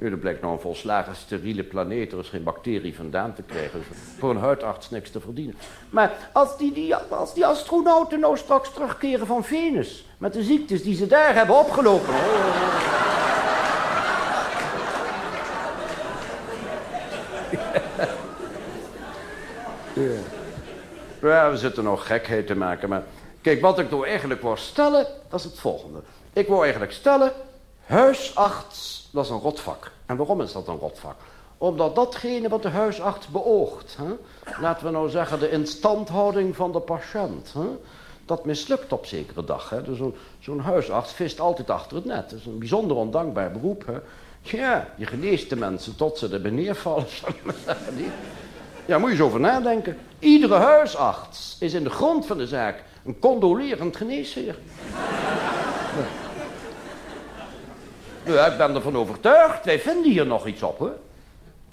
nee, dat blijkt nou een volslagen steriele planeet. Er is geen bacterie vandaan te krijgen. Voor een huidarts niks te verdienen. Maar als die, die, als die astronauten nou straks terugkeren van Venus... met de ziektes die ze daar hebben opgelopen... Ja, we zitten nog gekheid te maken, maar... Kijk, wat ik nou eigenlijk wou stellen, dat is het volgende. Ik wou eigenlijk stellen, huisarts, dat is een rotvak. En waarom is dat een rotvak? Omdat datgene wat de huisarts beoogt, hè, laten we nou zeggen de instandhouding van de patiënt, hè, dat mislukt op zekere dag. Dus zo'n huisarts vist altijd achter het net. Dat is een bijzonder ondankbaar beroep. Hè. Ja, je geneest de mensen tot ze er *laughs* maar? Ja, moet je eens over nadenken. Iedere huisarts is in de grond van de zaak een condolerend geneesheer. Ik ben ervan overtuigd. Wij vinden hier nog iets op, hoor.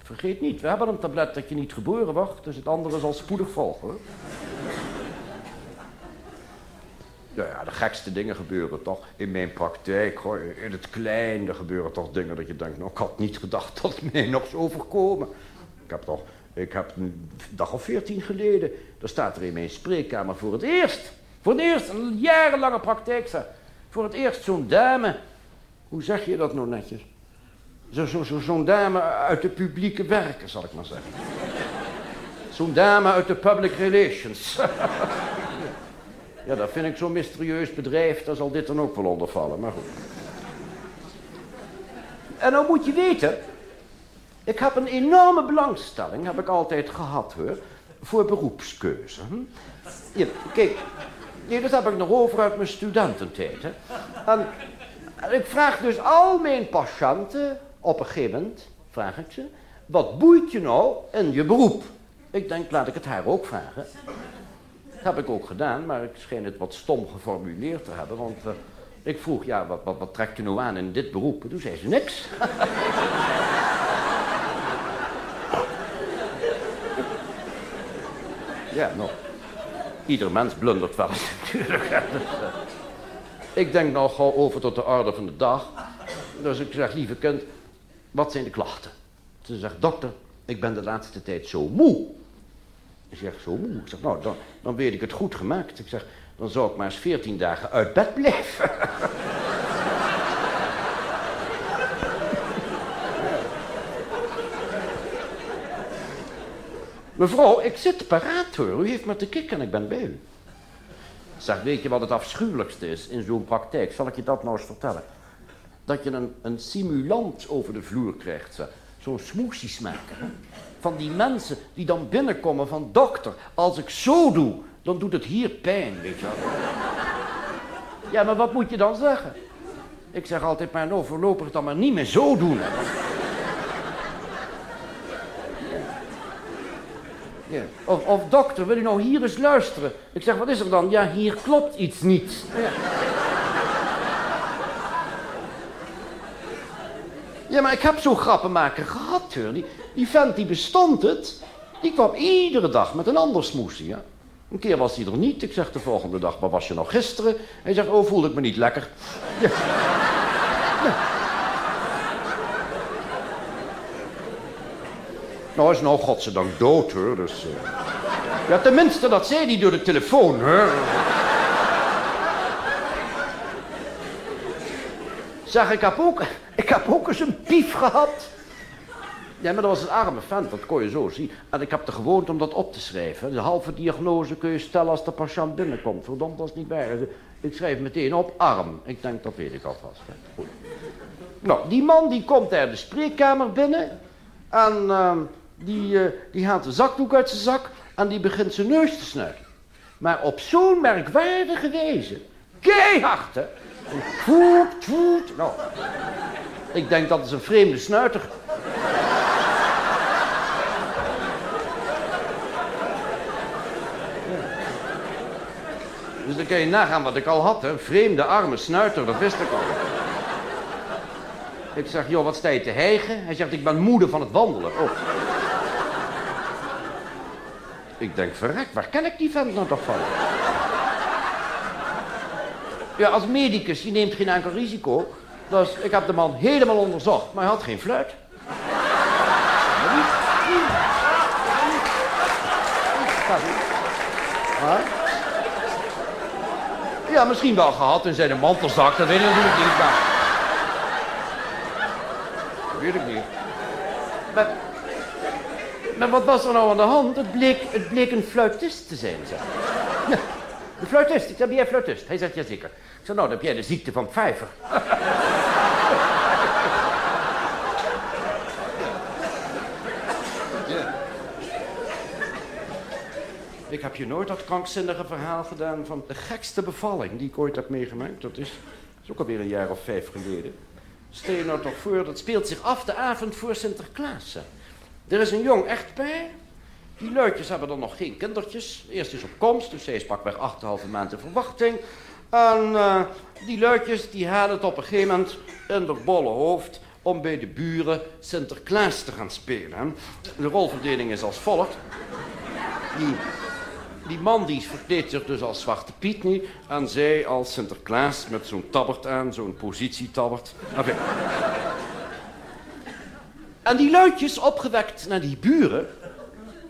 Vergeet niet, we hebben een tablet dat je niet geboren wordt, dus het andere zal spoedig volgen, hoor. Ja, de gekste dingen gebeuren toch in mijn praktijk. Hoor. In het klein, er gebeuren toch dingen dat je denkt... nou, ik had niet gedacht dat het *laughs* mij nog zou overkomen. Ik heb toch... Ik heb een dag of veertien geleden... daar staat er in mijn spreekkamer voor het eerst... voor het eerst, een jarenlange praktijk... voor het eerst zo'n dame... hoe zeg je dat nou netjes? Zo'n zo, zo, dame uit de publieke werken, zal ik maar zeggen. Zo'n dame uit de public relations. Ja, dat vind ik zo'n mysterieus bedrijf, daar zal dit dan ook wel onder vallen, maar goed. En nou moet je weten, ik heb een enorme belangstelling, heb ik altijd gehad hoor, voor beroepskeuze. Hm? Ja, kijk, nee, dat heb ik nog over uit mijn studententijd. Hè. En, ik vraag dus al mijn patiënten, op een gegeven moment, vraag ik ze, wat boeit je nou in je beroep? Ik denk, laat ik het haar ook vragen. Dat heb ik ook gedaan, maar ik scheen het wat stom geformuleerd te hebben. Want eh, ik vroeg, ja, wat, wat, trekt u nou aan in dit beroep? En toen zei ze niks. *laughs* ja, nou, ieder mens blundert wel natuurlijk. Ik denk nou gauw over tot de orde van de dag. Dus ik zeg, lieve kind, wat zijn de klachten? Ze zegt, dokter, ik ben de laatste tijd zo moe. Ik zeg, zo moe? Ik zeg, nou, dan, dan weet ik het goed gemaakt. Ik zeg, dan zou ik maar eens veertien dagen uit bed blijven. *laughs* Mevrouw, ik zit paraat hoor. U heeft me te kikken en ik ben bij u. Zeg, weet je wat het afschuwelijkste is in zo'n praktijk? Zal ik je dat nou eens vertellen? Dat je een, een simulant over de vloer krijgt, zeg. Zo'n smoesiesmaker. Van die mensen die dan binnenkomen van dokter, als ik zo doe, dan doet het hier pijn, weet je. Ja, maar wat moet je dan zeggen? Ik zeg altijd maar, nou, voorlopig dan maar niet meer zo doen. Ja. Of, of dokter, wil u nou hier eens luisteren? Ik zeg, wat is er dan? Ja, hier klopt iets niet. Ja. Ja, maar ik heb zo'n grappenmaker gehad, hoor. Die, die vent die bestond het. Die kwam iedere dag met een ander smoesje, ja. Een keer was hij er niet. Ik zeg de volgende dag, waar was je nog gisteren? Hij zegt, oh, voelde ik me niet lekker. Ja. ja. Nou is nou godzijdank dood, hoor. Dus, uh... Ja, tenminste, dat zei hij door de telefoon, hè. Zeg, ik heb ook, ik heb ook eens een pief gehad. Ja, maar dat was een arme vent, dat kon je zo zien. En ik heb de gewoonte om dat op te schrijven. De halve diagnose kun je stellen als de patiënt binnenkomt. Verdomd, dat niet waar. Ik schrijf meteen op, arm. Ik denk, dat weet ik alvast. Goed. Nou, die man die komt uit de spreekkamer binnen. En uh, die, uh, die haalt de zakdoek uit zijn zak. En die begint zijn neus te snuiten. Maar op zo'n merkwaardige wijze. Keihard, hè. Voet. Nou, ik denk dat is een vreemde snuiter. Dus dan kun je nagaan wat ik al had, hè. Vreemde arme snuiter, dat wist ik al. Ik zeg, joh, wat sta je te hijgen? Hij zegt, ik ben moede van het wandelen. Oh. Ik denk, verrek, waar ken ik die vent nou toch van? Ja, als medicus, je neemt geen enkel risico. Dus ik heb de man helemaal onderzocht, maar hij had geen fluit. Ja, misschien wel gehad in zijn mantelzak, dat weet ik natuurlijk niet. Maar... Dat weet ik niet. Maar, maar wat was er nou aan de hand? Het bleek, het bleek een fluitist te zijn, zeg. Ja, de fluitist. Ik zei, ben jij fluitist? Hij zegt, ja zeker. Ik zei, nou, dan heb jij de ziekte van Pfeiffer. Ik heb je nooit dat krankzinnige verhaal gedaan van de gekste bevalling die ik ooit heb meegemaakt. Dat is, dat is ook alweer een jaar of vijf geleden. Stel je nou toch voor, dat speelt zich af de avond voor Sinterklaas. Er is een jong echtpaar. Die luidjes hebben dan nog geen kindertjes. Eerst is op komst, dus zij is pakweg achterhalve maand in verwachting. En uh, die luidjes die halen het op een gegeven moment in de bolle hoofd om bij de buren Sinterklaas te gaan spelen. De rolverdeling is als volgt. Die die man die verkleedt zich dus als Zwarte Piet niet. En zij als Sinterklaas met zo'n tabbert aan, zo'n positietabbert. En die luidjes opgewekt naar die buren.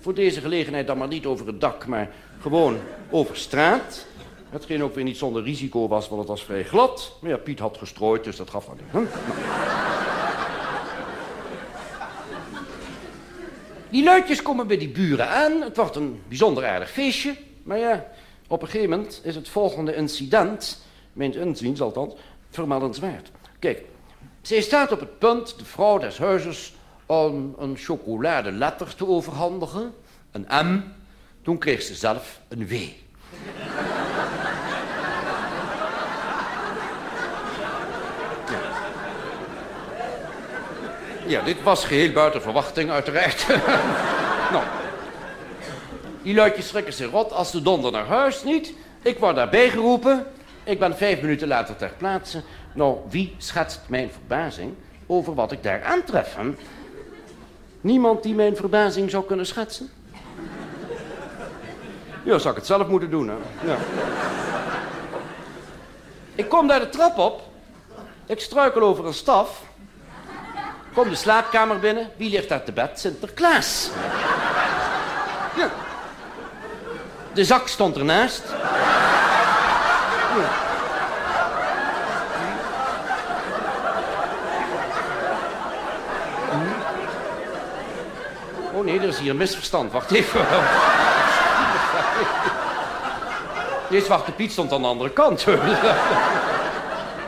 Voor deze gelegenheid dan maar niet over het dak, maar gewoon over straat. Hetgeen ook weer niet zonder risico was, want het was vrij glad. Maar ja, Piet had gestrooid, dus dat gaf wat. Hm? Die luidjes komen bij die buren aan. Het wordt een bijzonder aardig feestje. Maar ja, op een gegeven moment is het volgende incident, meent inziens althans, vermeldenswaard. Kijk, zij staat op het punt, de vrouw des huizes, om een chocoladeletter te overhandigen. Een M. Toen kreeg ze zelf een W. Ja, dit was geheel buiten verwachting, uiteraard. *laughs* nou, die luidjes schrikken zich rot als de donder naar huis niet. Ik word daarbij geroepen. Ik ben vijf minuten later ter plaatse. Nou, wie schetst mijn verbazing over wat ik daar aantref? Niemand die mijn verbazing zou kunnen schetsen? Ja, zou ik het zelf moeten doen, hè? Ja. Ik kom daar de trap op. Ik struikel over een staf. Kom de slaapkamer binnen. Wie ligt daar te bed? Sinterklaas. Ja. De zak stond ernaast. Ja. Nee, er is hier een misverstand. Wacht even. *laughs* Nee, Zwarte Piet stond aan de andere kant. *laughs*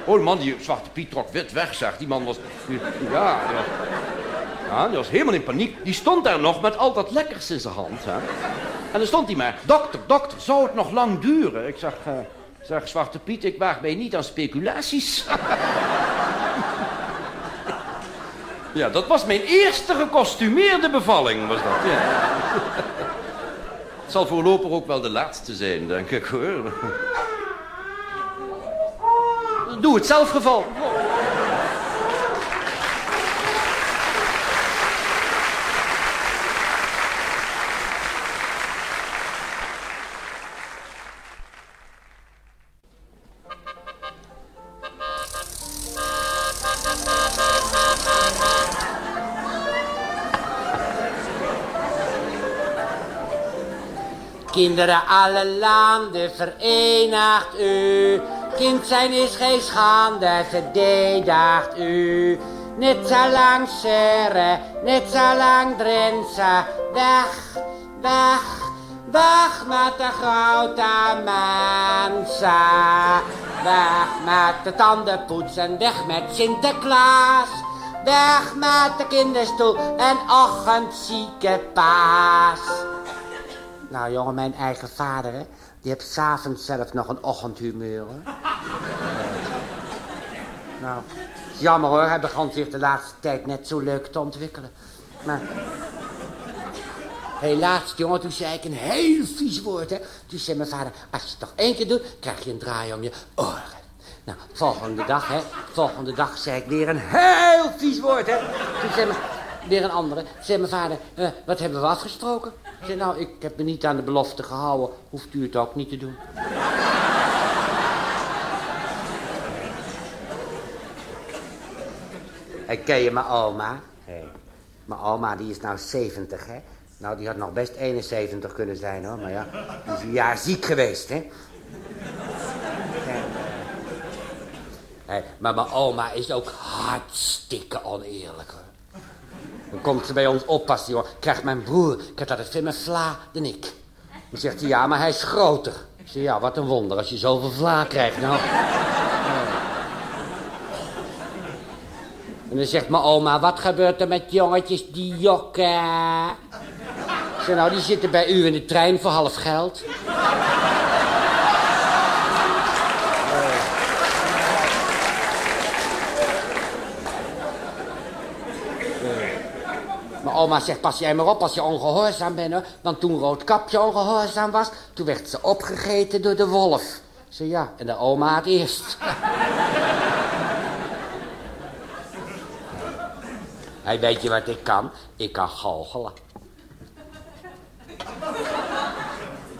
Oh, man, die Zwarte Piet trok wit weg, zeg. Die man was... Ja, was, ja, die was helemaal in paniek. Die stond daar nog met al dat lekkers in zijn hand. Hè. En dan stond hij maar... Dokter, dokter, zou het nog lang duren? Ik zeg... Uh, zeg, Zwarte Piet, ik waag mij niet aan speculaties. *laughs* ja, dat was mijn eerste gekostumeerde bevalling, was dat. Ja. Het zal voorlopig ook wel de laatste zijn, denk ik, hoor. Doe het zelfgeval. Kinderen alle landen verenigt u. Kind zijn is geen schande, verdedigt u. Niet zo lang zeren, niet zo lang drinsen. Weg, weg, weg met de grote mensen. Weg met de tandenpoetsen, weg met Sinterklaas. Weg met de kinderstoel en ochtendzieke paas. Nou jongen, mijn eigen vader, hè, die heeft s'avonds zelf nog een ochtendhumeur. Hè? *laughs* nou, jammer hoor, hij begon zich de laatste tijd net zo leuk te ontwikkelen. Maar... Helaas, jongen, toen zei ik een heel vies woord, hè. Toen zei mijn vader, als je het nog één keer doet, krijg je een draai om je oren. Nou, volgende dag, hè. Volgende dag zei ik weer een heel vies woord, hè. Toen zei mijn weer een andere. Zei mijn vader, uh, wat hebben we afgesproken? Ik zei, nou, ik heb me niet aan de belofte gehouden. Hoeft u het ook niet te doen. hey, ken je mijn oma? Hey. Mijn oma, die is nou 70, hè? Nou, die had nog best 71 kunnen zijn, hoor. Maar ja, die is een jaar ziek geweest, hè? Hey, maar mijn oma is ook hartstikke oneerlijk. Dan komt ze bij ons oppassen, joh. Krijgt mijn broer, ik heb altijd veel meer vla dan ik. Dan zegt hij, ja, maar hij is groter. Ik zeg, ja, wat een wonder als je zoveel vla krijgt, nou. En dan zegt mijn oma, wat gebeurt er met jongetjes die jokken? Ik zeg, nou, die zitten bij u in de trein voor half geld. Oma zegt, pas jij maar op als je ongehoorzaam bent, hoor. Want toen Roodkapje ongehoorzaam was, toen werd ze opgegeten door de wolf. Ze ja, en de oma het eerst. *laughs* Hij weet je wat ik kan? Ik kan goochelen. *laughs*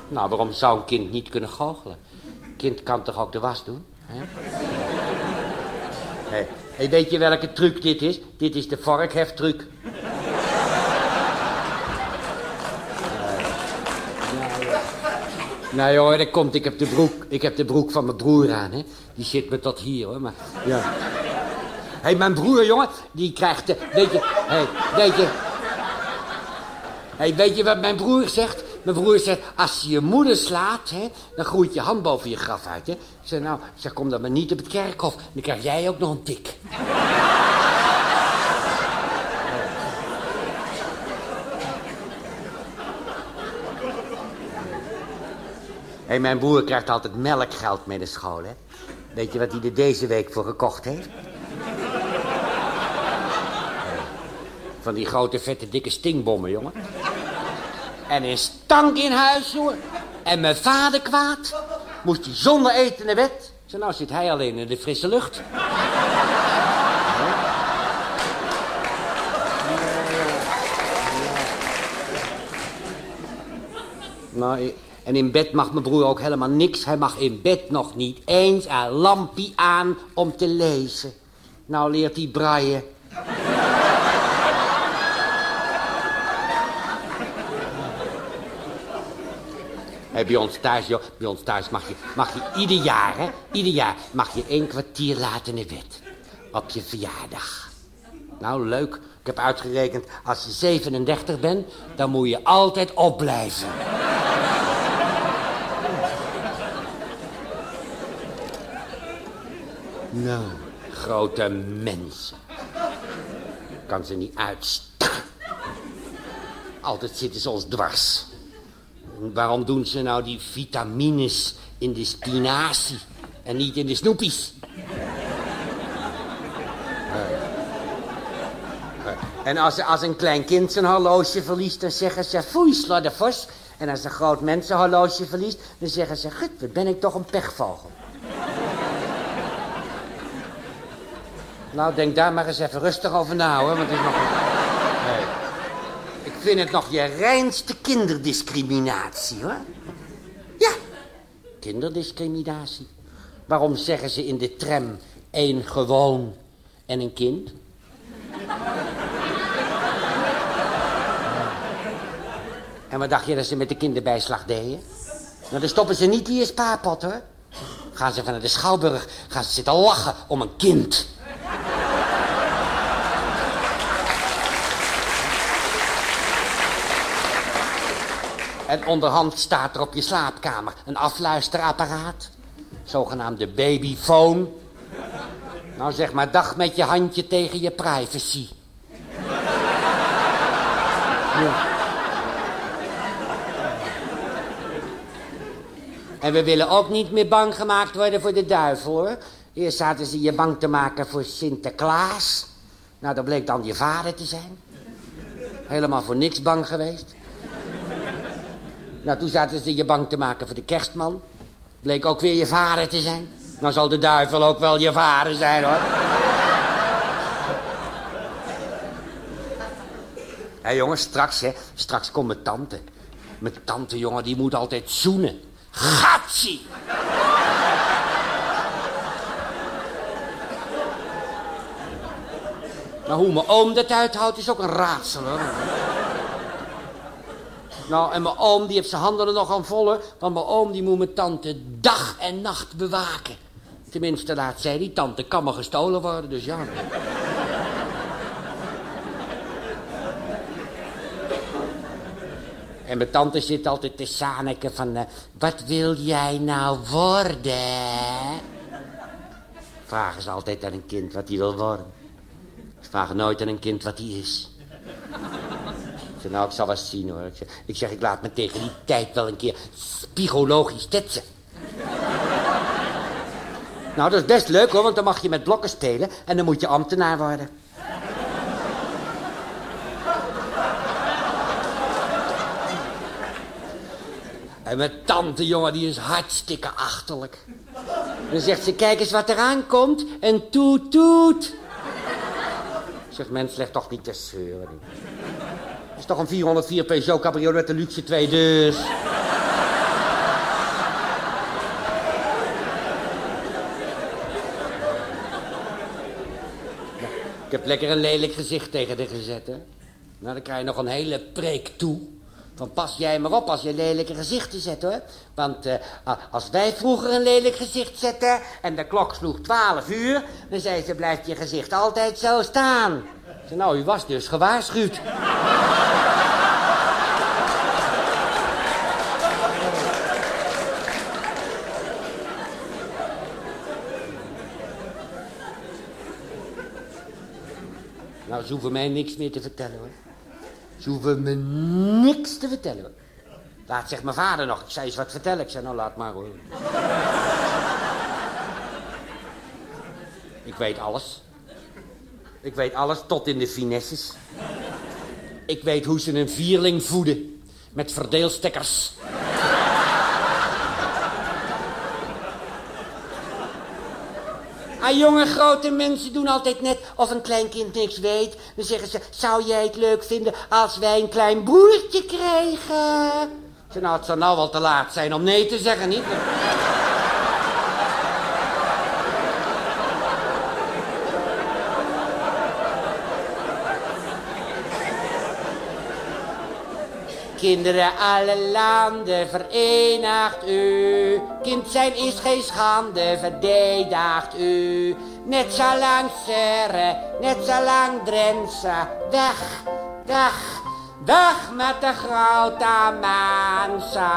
Nou, waarom zou een kind niet kunnen goochelen? Kind kan toch ook de was doen? Hè? *laughs* Weet je welke truc dit is? Dit is de vorkheftruc. Nou jongen, dat komt. Ik heb de broek, ik heb de broek van mijn broer aan, hè. Die zit me tot hier, hoor. Maar, ja. Hé, hey, mijn broer, jongen, die krijgt... De, weet je, hey, weet je... hey, weet je wat mijn broer zegt? Mijn broer zegt, als je je moeder slaat, hè, dan groeit je hand boven je graf uit, hè. Ik zeg, nou, zeg, kom dan maar niet op het kerkhof. Dan krijg jij ook nog een tik. Hey, mijn broer krijgt altijd melkgeld mee naar school, hè? Weet je wat hij er deze week voor gekocht heeft? Van die grote, vette, dikke stinkbommen, jongen. En een stank in huis, jongen. En mijn vader kwaad. Moest hij zonder eten naar bed. Zo, nou zit hij alleen in de frisse lucht. Nou, en in bed mag mijn broer ook helemaal niks. Hij mag in bed nog niet eens een lampje aan om te lezen. Nou leert hij braaien. *laughs* Hey, bij ons thuis, joh, bij ons thuis mag je, mag je ieder jaar, hè, ieder jaar mag je één kwartier laten in bed. Op je verjaardag. Nou, leuk. Ik heb uitgerekend, als je 37 bent, dan moet je altijd opblijven. nou, grote mensen. Kan ze niet uitstaan. Altijd zitten ze ons dwars. Waarom doen ze nou die vitamines in de spinazie en niet in de snoepies? En als, als een klein kind zijn horloge verliest, dan zeggen ze... Foei, sloddervos. En als een groot mens zijn horloge verliest, dan zeggen ze... Gut, wat ben ik toch een pechvogel. *laughs* nou, denk daar maar eens even rustig over na, hoor. Want nog... Ik vind het nog je reinste kinderdiscriminatie, hoor. Ja, kinderdiscriminatie. Waarom zeggen ze in de tram één gewoon en een kind? En wat dacht je dat ze met de kinderbijslag deden? Nou, dan stoppen ze niet je spaarpot, hoor. Gaan ze van de Schouwburg, gaan ze zitten lachen om een kind. En onderhand staat er op je slaapkamer een afluisterapparaat. Zogenaamde babyfoon. Nou, zeg maar dag met je handje tegen je privacy. Ja. En we willen ook niet meer bang gemaakt worden voor de duivel, hoor. Eerst zaten ze je bang te maken voor Sinterklaas. Nou, dat bleek dan je vader te zijn. Helemaal voor niks bang geweest. Nou, toen zaten ze je bang te maken voor de kerstman. Bleek ook weer je vader te zijn. Nou zal de duivel ook wel je vader zijn, hoor. Hé, hey, jongens, straks, hè. Straks komt mijn tante. Mijn tante, jongen, die moet altijd zoenen. Gatsie! Maar hoe mijn oom dat uithoudt is ook een raadsel, hoor. Nou, en mijn oom die heeft zijn handen nog aan volle, want mijn oom die moet mijn tante dag en nacht bewaken. Tenminste, laat zij die tante kan maar gestolen worden, dus ja. En mijn tante zit altijd te zaniken van... Uh, wat wil jij nou worden? Vragen ze altijd aan een kind wat hij wil worden. Ze vragen nooit aan een kind wat hij is. Ik zeg, nou, ik zal wel zien hoor. Ik zeg, ik zeg, ik laat me tegen die tijd wel een keer psychologisch tetsen. nou, dat is best leuk hoor, want dan mag je met blokken spelen en dan moet je ambtenaar worden. En mijn tante, jongen, die is hartstikke achterlijk. Dan zegt ze, kijk eens wat eraan komt. En toet, toet. Zegt mens, leg toch niet te zeuren. Het is toch een 404 Peugeot cabriolet met de luxe twee deurs. Ik heb lekker een lelijk gezicht tegen de gezet, hè. Nou, dan krijg je nog een hele preek toe. Van pas jij maar op als je lelijke gezichten zet, hoor. Want uh, als wij vroeger een lelijk gezicht zetten... en de klok sloeg 12 uur... dan zei ze, blijft je gezicht altijd zo staan. Zei, nou, u was dus gewaarschuwd. *laughs* nou, ze hoeven mij niks meer te vertellen, hoor. Ze hoeven me niks te vertellen. Laat zegt mijn vader nog. Ik zei eens wat vertellen. Ik zei, nou laat maar hoor. ik weet alles. Ik weet alles tot in de finesses. Ik weet hoe ze een vierling voeden. Met verdeelstekkers. Ah, jonge grote mensen doen altijd net of een klein kind niks weet. Dan zeggen ze, zou jij het leuk vinden als wij een klein broertje kregen? Ze, nou, het zou nou wel te laat zijn om nee te zeggen, niet? Kinderen alle landen, verenigt u. Kind zijn is geen schande, verdedigt u. Net zo lang serre, net zo lang Drentse. Weg, weg, weg met de grote mensen.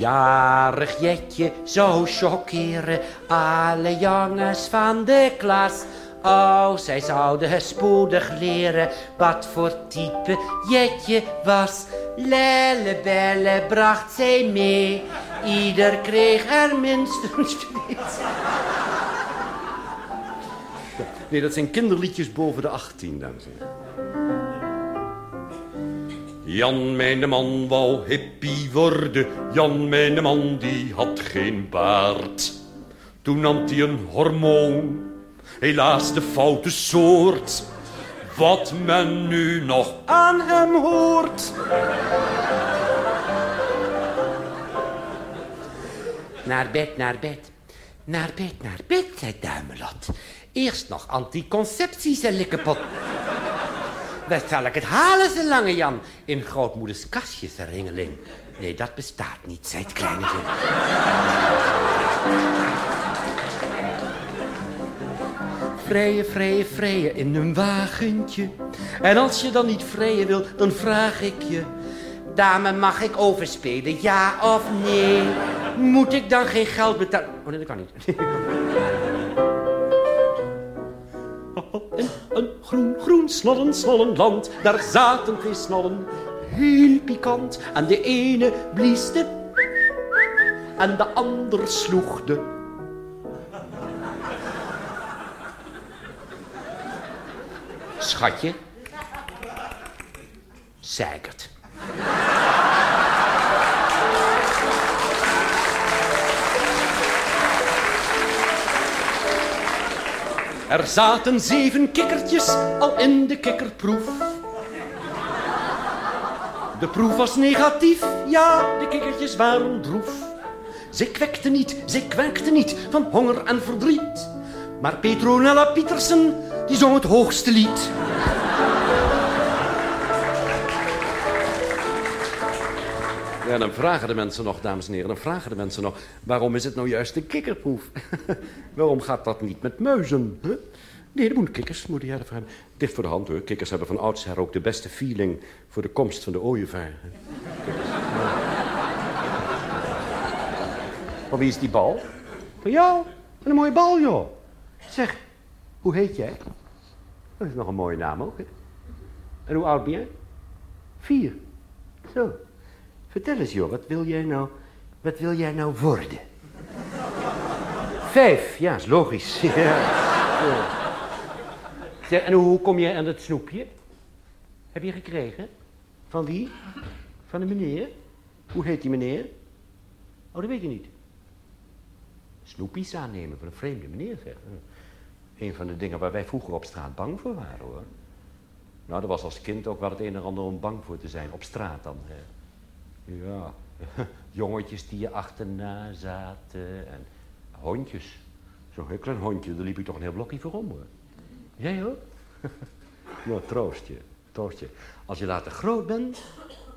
Jarig Jetje zou chockeren alle jongens van de klas. Oh, zij zouden spoedig leren wat voor type Jetje was. Lelle belle bracht zij mee, ieder kreeg er minstens iets. Nee, dat zijn kinderliedjes boven de 18, dames en heren. Jan, mijn man, wou hippie worden. Jan, mijn man, die had geen baard. Toen nam hij een hormoon. Helaas de foute soort. Wat men nu nog aan hem hoort. Naar bed, naar bed. Naar bed, naar bed, zei Duimelot. Eerst nog anticonceptie, zei Likkepot. Waar zal ik het halen, zei Lange Jan? In grootmoeders kastje, zei Ringeling. Nee, dat bestaat niet, zei het kleine kind. Vrije, vrije in een wagentje. En als je dan niet vrije wil, dan vraag ik je... Dame, mag ik overspelen, ja of nee? Moet ik dan geen geld betalen? Oh nee, dat kan niet. *laughs* In een groen, groen, snollen, snollen land, daar zaten twee snollen, heel pikant. En de ene blies de en de ander sloeg de. Schatje. Zeikert. Er zaten zeven kikkertjes al in de kikkerproef. De proef was negatief, ja, de kikkertjes waren droef. Ze kwekten niet, ze kwekten niet van honger en verdriet. Maar Petronella Pietersen, die zong het hoogste lied. Ja, dan vragen de mensen nog, dames en heren, dan vragen de mensen nog... waarom is het nou juist de kikkerproef? *laughs* waarom gaat dat niet met muizen? Huh? Nee, dat moet kikkers, moeten jij ervoor hebben. Dicht voor de hand, hoor. Kikkers hebben van oudsher ook de beste feeling... voor de komst van de ooievaar. Van wie is die bal? Van jou. Een mooie bal, joh. Zeg, hoe heet jij? Dat is nog een mooie naam ook, hè? En hoe oud ben jij? Vier. Zo. Vertel eens, joh, wat wil jij nou, wat wil jij nou worden? Vijf, ja, is logisch. *laughs* ja. En hoe kom je aan dat snoepje? Heb je gekregen? Van wie? Van de meneer? Hoe heet die meneer? Oh, dat weet je niet. Snoepies aannemen van een vreemde meneer, zeg. Een van de dingen waar wij vroeger op straat bang voor waren, hoor. Nou, dat was als kind ook wel het een en ander om bang voor te zijn, op straat dan. Hè. Ja, *laughs* jongetjes die je achterna zaten en hondjes. Zo'n heel klein hondje, daar liep ik toch een heel blokje voor om, hoor. Jij ook? *laughs* nou, troost je, troost je. Als je later groot bent,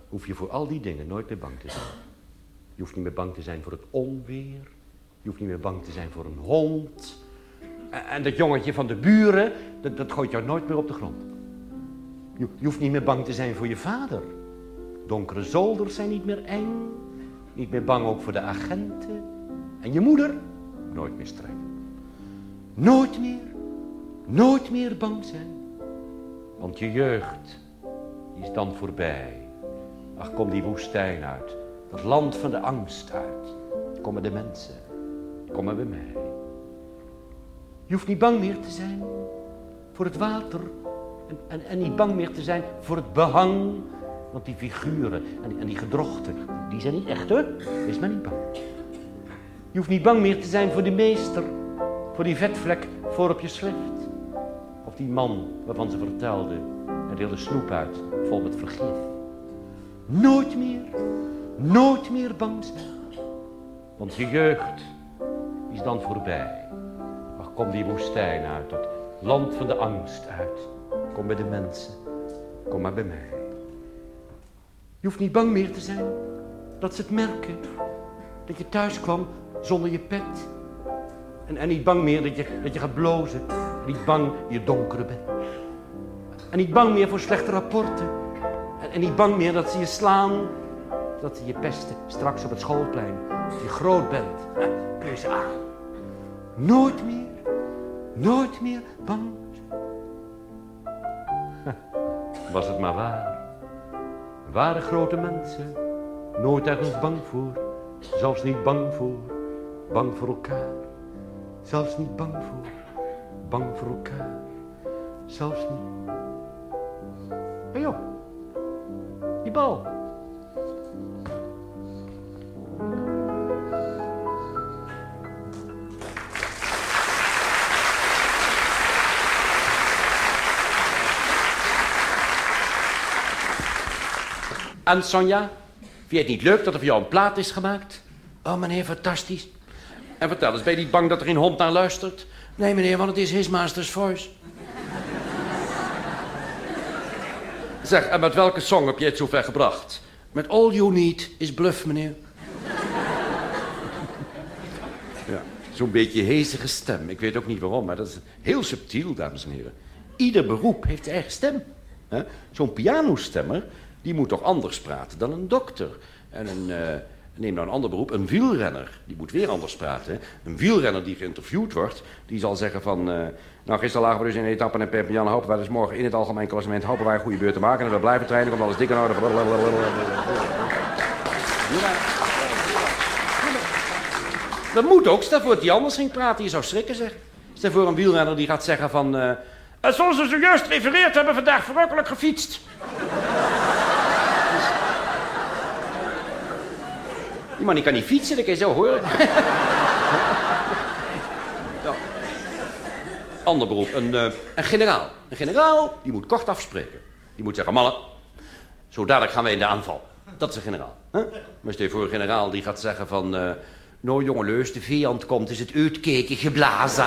hoef je voor al die dingen nooit meer bang te zijn. Je hoeft niet meer bang te zijn voor het onweer. Je hoeft niet meer bang te zijn voor een hond. En, en dat jongetje van de buren, dat, dat gooit jou nooit meer op de grond. Je, je hoeft niet meer bang te zijn voor je vader. Donkere zolders zijn niet meer eng. Niet meer bang ook voor de agenten. En je moeder, nooit meer streng. Nooit meer, nooit meer bang zijn. Want je jeugd, is dan voorbij. Ach, kom die woestijn uit. Dat land van de angst uit. Komen de mensen. Komen bij mij. Je hoeft niet bang meer te zijn voor het water. En, en niet bang meer te zijn voor het behang. Want die figuren en die, en die gedrochten, die zijn niet echt hoor. Wees maar niet bang. Je hoeft niet bang meer te zijn voor de meester. Voor die vetvlek voor op je schrift. Of die man waarvan ze vertelde. Het hele snoep uit, vol met vergif. Nooit meer, nooit meer bang zijn. Want je jeugd is dan voorbij. Ach, kom die woestijn uit, dat land van de angst uit. Kom bij de mensen, kom maar bij mij. Je hoeft niet bang meer te zijn dat ze het merken. Dat je thuis kwam zonder je pet. En, en niet bang meer dat je, dat je gaat blozen. Niet bang je donkere bent. En niet bang meer voor slechte rapporten. En, en niet bang meer dat ze je slaan. Dat ze je pesten straks op het schoolplein. Als je groot bent. Kun je ze aan. Nooit meer, nooit meer bang. *laughs* Was het maar waar. Waren grote mensen nooit ergens bang voor. Zelfs niet bang voor, bang voor elkaar. Zelfs niet bang voor, bang voor elkaar. Zelfs niet. Hé joh, die bal. En Sonja, vind je het niet leuk dat er voor jou een plaat is gemaakt? Oh meneer, fantastisch. En vertel eens, ben je niet bang dat er een hond naar luistert? Nee meneer, want het is his master's voice. zeg, en met welke song heb je het zover gebracht? Met All You Need is Bluff, meneer. ja, zo'n beetje hezige stem. Ik weet ook niet waarom, maar dat is heel subtiel, dames en heren. Ieder beroep heeft zijn eigen stem. Zo'n pianostemmer, die moet toch anders praten dan een dokter. En een, uh, neem nou een ander beroep, een wielrenner. Die moet weer anders praten. Een wielrenner die geïnterviewd wordt, die zal zeggen van... Uh, nou, gisteren lagen we dus in de etappe en Perpignan. Hopen wij dus morgen in het algemeen klassement... hopen wij een goede beurt te maken. En we blijven trainen, komt alles dik in orde. Dat moet ook. Stel voor dat die anders ging praten. Je zou schrikken, zeg. Stel voor een wielrenner die gaat zeggen van... Uh, zoals we zojuist refereerd hebben, vandaag verrukkelijk gefietst. Die man die kan niet fietsen, dat kan je zo horen. *laughs* ja. Ander beroep, een, uh, een generaal. Een generaal, die moet kort afspreken. Die moet zeggen, mannen, zo dadelijk gaan wij in de aanval. Dat is een generaal. Maar stel voor een generaal die gaat zeggen van... Uh, nou jongelui, de vijand komt, is het uitkeken geblazen.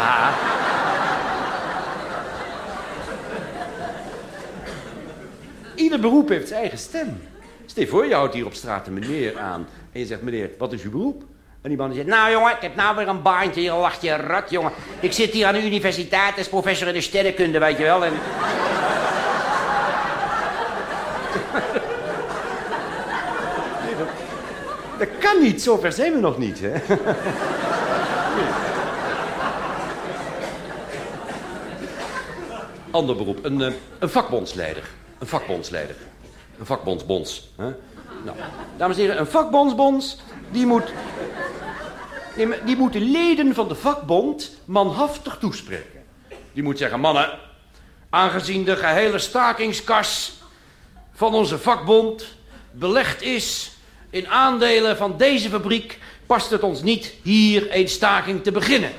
Ieder beroep heeft zijn eigen stem. Stel voor, je houdt hier op straat een meneer aan... en je zegt, meneer, wat is uw beroep? En die man zegt, nou jongen, ik heb nou weer een baantje. Hier lacht je rat, jongen. Ik zit hier aan de universiteit als professor in de sterrenkunde, weet je wel. En... dat, *laughs* dat, kan niet, zover zijn we nog niet, hè. Ander beroep, een, een vakbondsleider. Een vakbondsleider. Een vakbondsbonds. Hè? Nou, dames en heren, een vakbondsbonds, die moet... Die moet de leden van de vakbond manhaftig toespreken. Die moet zeggen, mannen, aangezien de gehele stakingskas van onze vakbond belegd is in aandelen van deze fabriek, past het ons niet hier een staking te beginnen.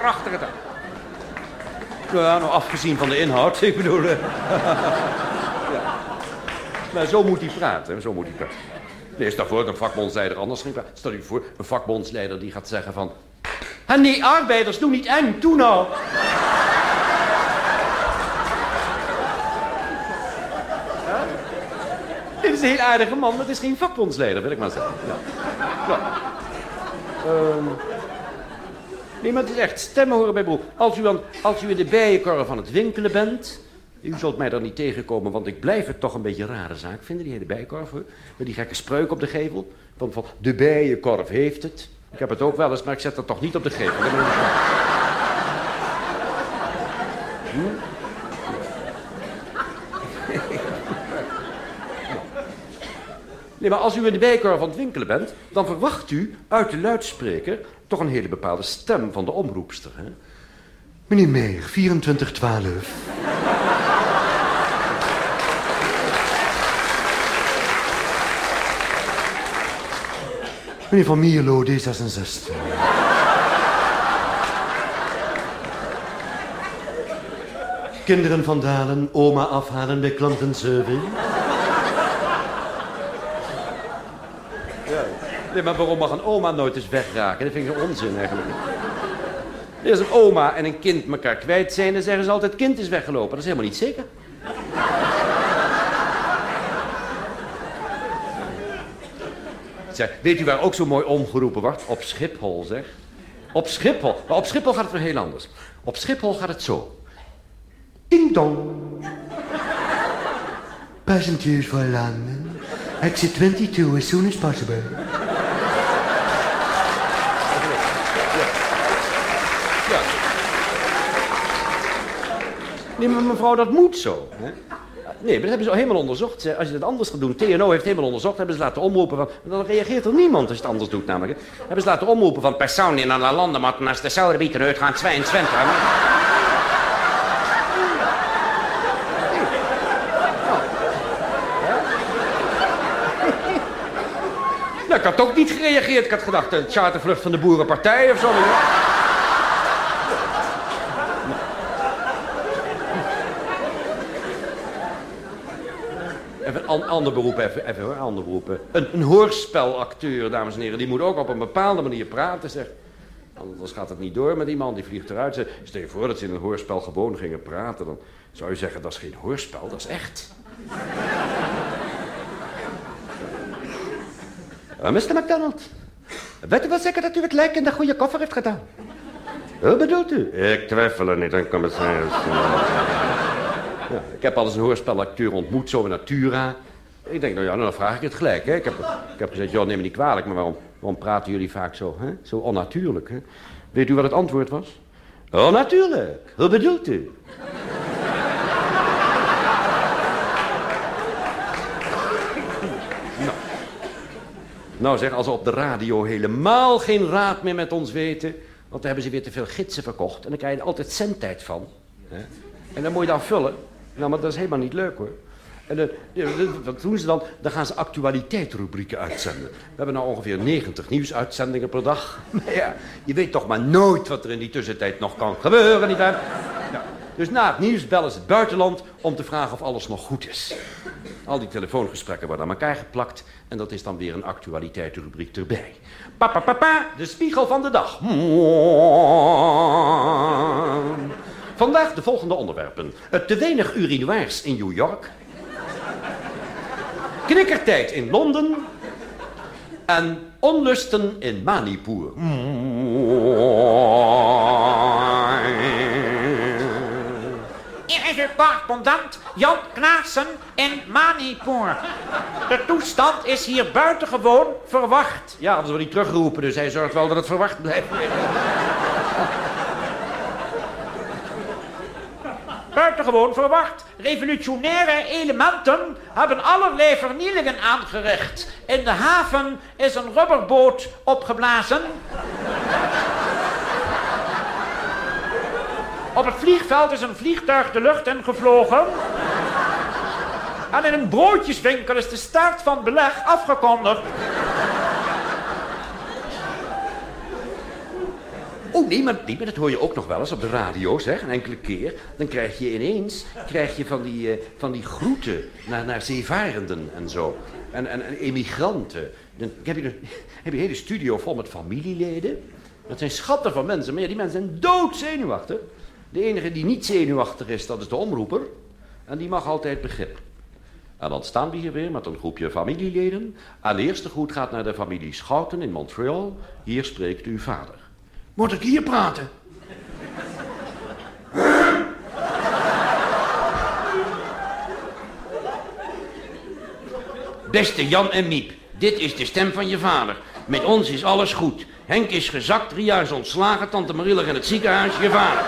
Prachtige taal. Ja, nou afgezien van de inhoud, *laughs* ik bedoel... *laughs* Maar zo moet hij praten, zo moet hij praten. Nee, stel voor dat een vakbondsleider anders ging praten. Stel je voor, een vakbondsleider die gaat zeggen van... En die arbeiders, doe niet eng, doe nou. Dit is een heel aardige man, maar is geen vakbondsleider, wil ik maar zeggen. Ja. Um... Nee, maar het is echt stemmen horen bij beroep. Als u, aan, als u in de bijenkorf van het winkelen bent... U zult mij daar niet tegenkomen, want ik blijf het toch een beetje een rare zaak vinden, die hele bijenkorf. Hoor. Met die gekke spreuk op de gevel. Van, van, de bijenkorf heeft het. Ik heb het ook wel eens, maar ik zet het toch niet op de gevel. Hm? Nee, maar als u in de bijenkorf aan het winkelen bent... dan verwacht u uit de luidspreker toch een hele bepaalde stem van de omroepster. Hè? Meneer Meijer, 2412. Meneer Van Mierlo, D66. Kinderen van Dalen, oma afhalen bij klantenservice. Nee, maar waarom mag een oma nooit eens wegraken? Dat vind ik onzin eigenlijk. Als een oma en een kind elkaar kwijt zijn, dan zeggen ze altijd: kind is weggelopen. Dat is helemaal niet zeker. Weet u waar ook zo mooi omgeroepen wordt? Op Schiphol, zeg. Op Schiphol. Maar op Schiphol gaat het weer heel anders. Op Schiphol gaat het zo. Ding dong. Passengers for London. Exit 22 as soon as possible. Nee, maar mevrouw, dat moet zo. Hè? Nee, maar dat hebben ze al helemaal onderzocht. Als je dat anders gaat doen, TNO heeft helemaal onderzocht, hebben ze laten omroepen van... Dan reageert er niemand als je het anders doet namelijk. Hebben ze laten omroepen van persoon naar de landen moet als de zouden uitgaan 22. Nou, ik had ook niet gereageerd. Ik had gedacht, een chartervlucht van de Boerenpartij of zo. Een ander beroep, even, even hoor, ander beroep. Een, een hoorspelacteur, dames en heren, die moet ook op een bepaalde manier praten, zeg. Anders gaat het niet door met iemand, die vliegt eruit. Stel je voor dat ze in een hoorspel gewoon gingen praten, dan zou je zeggen, dat is geen hoorspel, dat is echt. *laughs* Uh, Mr. McDonald, weet u wel zeker dat u het lijk in de goede koffer heeft gedaan? Wat bedoelt u? Ik twijfel er niet aan, commissaris. Ja, ik heb al eens een hoorspelacteur ontmoet, zo in Natura. Ik denk, nou ja, nou, dan vraag ik het gelijk. Hè. Ik, heb, ik heb gezegd, joh, neem me niet kwalijk, maar waarom, waarom praten jullie vaak zo, hè? zo onnatuurlijk? Hè? Weet u wat het antwoord was? Oh, natuurlijk. Wat bedoelt u? *laughs* nou. nou zeg, als ze op de radio helemaal geen raad meer met ons weten... want dan hebben ze weer te veel gidsen verkocht... en dan krijg je er altijd centtijd van. Hè? En dan moet je dan vullen. Nou, maar dat is helemaal niet leuk hoor. En wat doen ze dan? Dan gaan ze actualiteitsrubrieken uitzenden. We hebben nou ongeveer 90 nieuwsuitzendingen per dag. *laughs* Maar ja, je weet toch maar nooit wat er in die tussentijd nog kan gebeuren, nietwaar? Ja. Dus na het nieuws bellen ze het buitenland om te vragen of alles nog goed is. Al die telefoongesprekken worden aan elkaar geplakt en dat is dan weer een actualiteitsrubriek erbij. Papa, papa, de spiegel van de dag. Vandaag de volgende onderwerpen. Te weinig urinoirs in New York. Knikkertijd in Londen. En onlusten in Manipur. Hier is uw correspondent Jan Knaassen in Manipur. De toestand is hier buitengewoon verwacht. Ja, anders wordt hij teruggeroepen, dus hij zorgt wel dat het verwacht blijft. Buitengewoon verwacht. Revolutionaire elementen hebben allerlei vernielingen aangericht. In de haven is een rubberboot opgeblazen. Op het vliegveld is een vliegtuig de lucht in gevlogen. En in een broodjeswinkel is de start van beleg afgekondigd. Oh, nee maar, dat hoor je ook nog wel eens op de radio, zeg. Een enkele keer. Dan krijg je ineens krijg je van, die, uh, van die groeten naar, naar zeevarenden en zo. En, en, en emigranten. Dan heb je, een, *laughs* heb je hele studio vol met familieleden. Dat zijn schatten van mensen. Maar die mensen zijn doodzenuwachtig. De enige die niet zenuwachtig is, dat is de omroeper. En die mag altijd begrip. En dan staan we hier weer met een groepje familieleden. En eerste groet gaat naar de familie Schouten in Montreal. Hier spreekt uw vader. Moet ik hier praten? Beste Jan en Miep, dit is de stem van je vader. Met ons is alles goed. Henk is gezakt, Ria is ontslagen, tante Marie ligt in het ziekenhuis, je vader.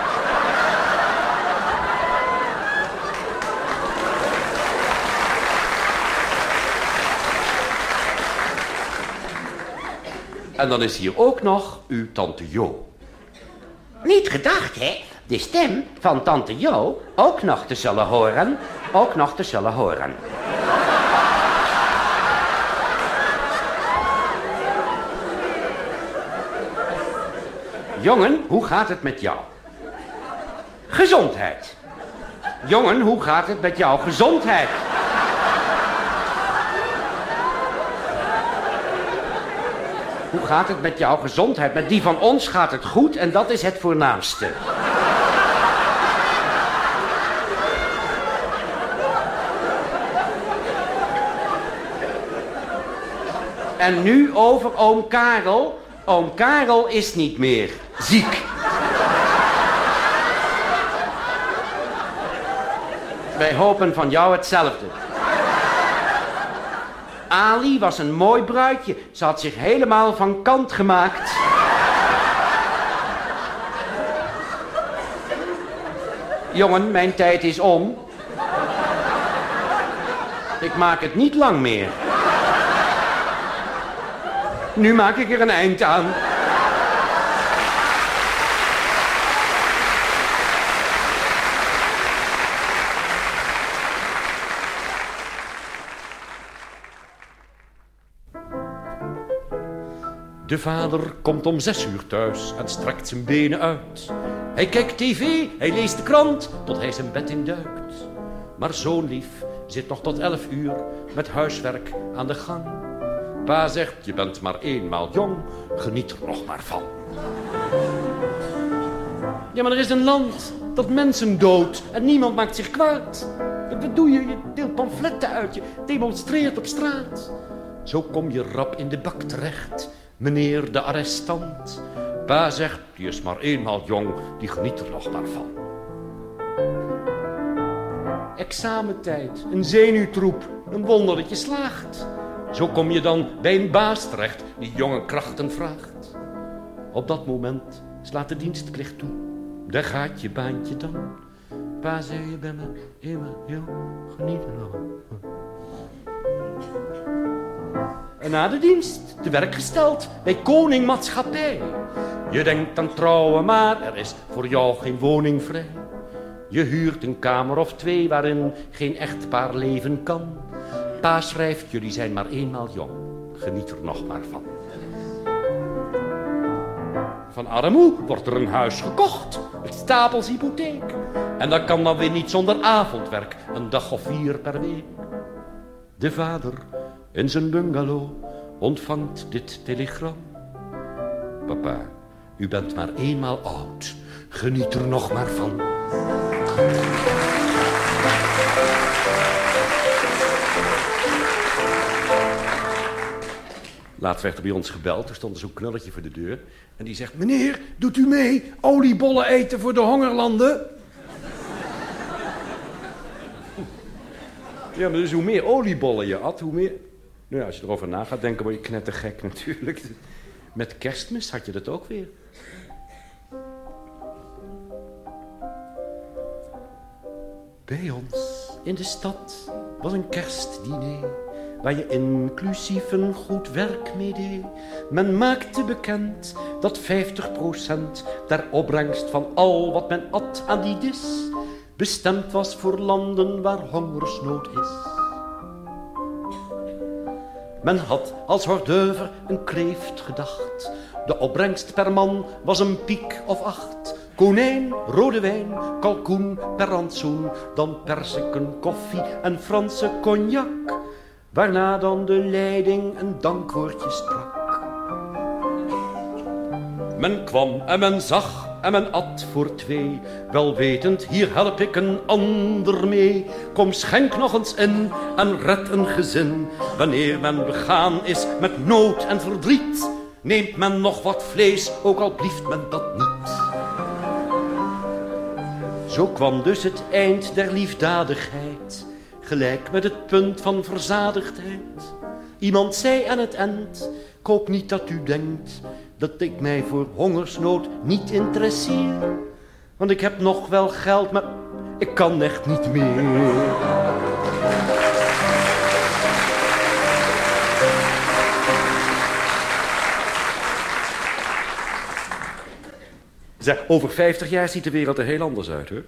En dan is hier ook nog uw tante Jo. Niet gedacht, hè? De stem van tante Jo ook nog te zullen horen. Ook nog te zullen horen. Jongen, hoe gaat het met jou? Gezondheid. Jongen, hoe gaat het met jouw gezondheid? Hoe gaat het met jouw gezondheid? Met die van ons gaat het goed en dat is het voornaamste. En nu over oom Karel. Oom Karel is niet meer ziek. Wij hopen van jou hetzelfde. Ali was een mooi bruidje. Ze had zich helemaal van kant gemaakt. Jongen, mijn tijd is om. Ik maak het niet lang meer. Nu maak ik er een eind aan. De vader komt om zes uur thuis en strekt zijn benen uit. Hij kijkt tv, hij leest de krant, tot hij zijn bed induikt. Maar zoon lief zit nog tot elf uur met huiswerk aan de gang. Pa zegt, je bent maar eenmaal jong, geniet er nog maar van. Ja, maar er is een land dat mensen doodt en niemand maakt zich kwaad. Wat doe je? Je deelt pamfletten uit, je demonstreert op straat. Zo kom je rap in de bak terecht, meneer de arrestant. Pa zegt, die is maar eenmaal jong, die geniet er nog maar van. Examentijd, een zenuwtroep, een wonder dat je slaagt. Zo kom je dan bij een baas terecht die jonge krachten vraagt. Op dat moment slaat de dienstplicht toe. Daar gaat je baantje dan. Pa zei je bent me immer na de dienst te werk gesteld bij Koning Maatschappij. Je denkt aan trouwen, maar er is voor jou geen woning vrij. Je huurt een kamer of twee waarin geen echtpaar leven kan. Pa schrijft, jullie zijn maar eenmaal jong. Geniet er nog maar van. Van armoe wordt er een huis gekocht. Met stapels hypotheek. En dat kan dan weer niet zonder avondwerk. Een dag of vier per week. De vader in zijn bungalow ontvangt dit telegram. Papa, u bent maar eenmaal oud. Geniet er nog maar van. Laatst werd er bij ons gebeld. Er stond zo'n knulletje voor de deur. En die zegt, meneer, doet u mee oliebollen eten voor de hongerlanden? Ja, maar dus hoe meer oliebollen je at, hoe meer... Nou ja, als je erover na gaat denken, word je knettergek *laughs* natuurlijk. Met kerstmis had je dat ook weer. Bij ons in de stad was een kerstdiner waar je inclusief een goed werk mee deed. Men maakte bekend dat 50% der opbrengst van al wat men at aan die dis bestemd was voor landen waar hongersnood is. Men had als hordeuver een kreeft gedacht. De opbrengst per man was een piek of acht. Konijn, rode wijn, kalkoen per rantsoen, dan persiken, koffie en Franse cognac. Waarna dan de leiding een dankwoordje sprak. Men kwam en men zag en men at voor twee. Wel wetend, hier help ik een ander mee. Kom, schenk nog eens in en red een gezin. Wanneer men begaan is met nood en verdriet, neemt men nog wat vlees, ook al blieft men dat niet. Zo kwam dus het eind der liefdadigheid, gelijk met het punt van verzadigdheid. Iemand zei aan het eind, koop niet dat u denkt dat ik mij voor hongersnood niet interesseer. Want ik heb nog wel geld, maar ik kan echt niet meer. Zeg, over 50 jaar ziet de wereld er heel anders uit, hoor.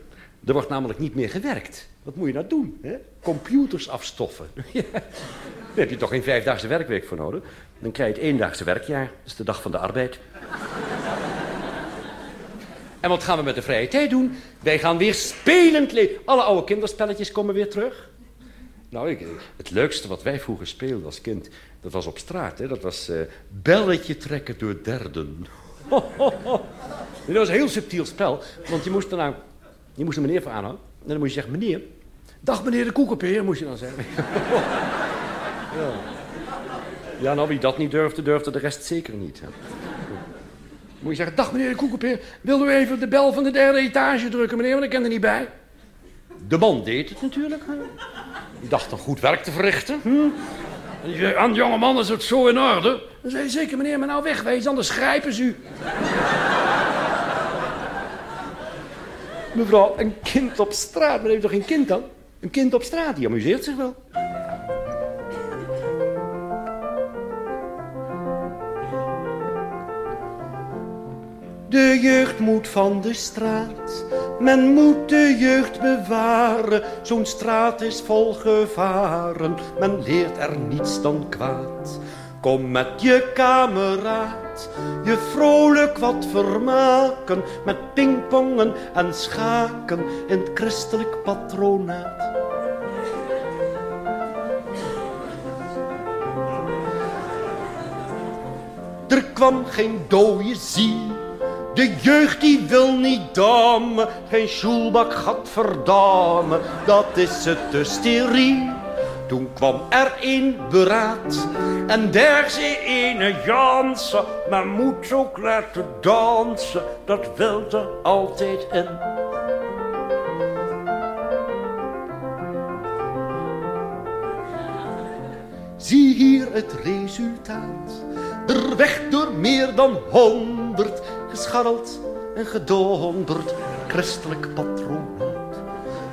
Er wordt namelijk niet meer gewerkt. Wat moet je nou doen? Hè? Computers afstoffen. *laughs* Ja. Daar heb je toch geen vijfdaagse werkweek voor nodig? Dan krijg je het eendaagse werkjaar. Dat is de dag van de arbeid. En wat gaan we met de vrije tijd doen? Wij gaan weer spelend. Alle oude kinderspelletjes komen weer terug. Nou, het leukste wat wij vroeger speelden als kind, dat was op straat. Hè? Dat was uh, belletje trekken door derden. dat was een heel subtiel spel, want je moest er nou, je moest een meneer voor aanhouden. En dan moest je zeggen, meneer, dag meneer de koekenpeer, moest je dan zeggen. *laughs* ja. Ja, nou wie dat niet durfde, durfde de rest zeker niet. Hè? Moet je zeggen, dag meneer de koekenpeer, wil u even de bel van de derde etage drukken, meneer, want ik ken er niet bij. De man deed het natuurlijk. Die dacht een goed werk te verrichten. Hm? En die zei, aan jonge man is het zo in orde. Dan zei zeker meneer, maar nou wegwezen, anders grijpen ze u. Mevrouw, een kind op straat, maar heeft toch geen kind dan? Een kind op straat, die amuseert zich wel. De jeugd moet van de straat, men moet de jeugd bewaren. Zo'n straat is vol gevaren, men leert er niets dan kwaad. Kom met je kameraad, je vrolijk wat vermaken. Met pingpongen en schaken in het christelijk patronaat. Er kwam geen dode ziel de jeugd die wil niet dammen, geen schoelbak gaat verdammen, dat is het te steriel. Toen kwam er een beraad en der zei ene Jansen, maar moet ook laten dansen, dat wil er altijd in. Zie hier het resultaat, er weg door meer dan honderd gescharreld en gedonderd, christelijk patronaat.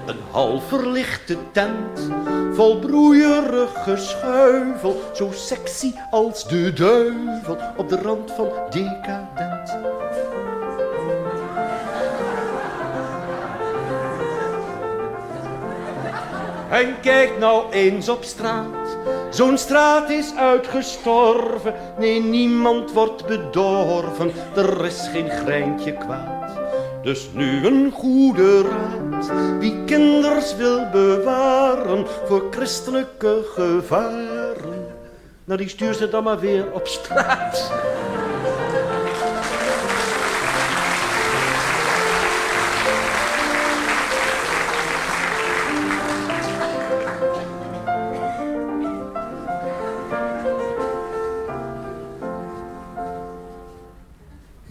Een half verlichte tent, vol broeierig geschuivel, zo sexy als de duivel, op de rand van decadent. En kijk nou eens op straat, zo'n straat is uitgestorven. Nee, niemand wordt bedorven, er is geen greintje kwaad. Dus nu een goede raad, wie kinders wil bewaren voor christelijke gevaren. Nou, die stuurt ze dan maar weer op straat.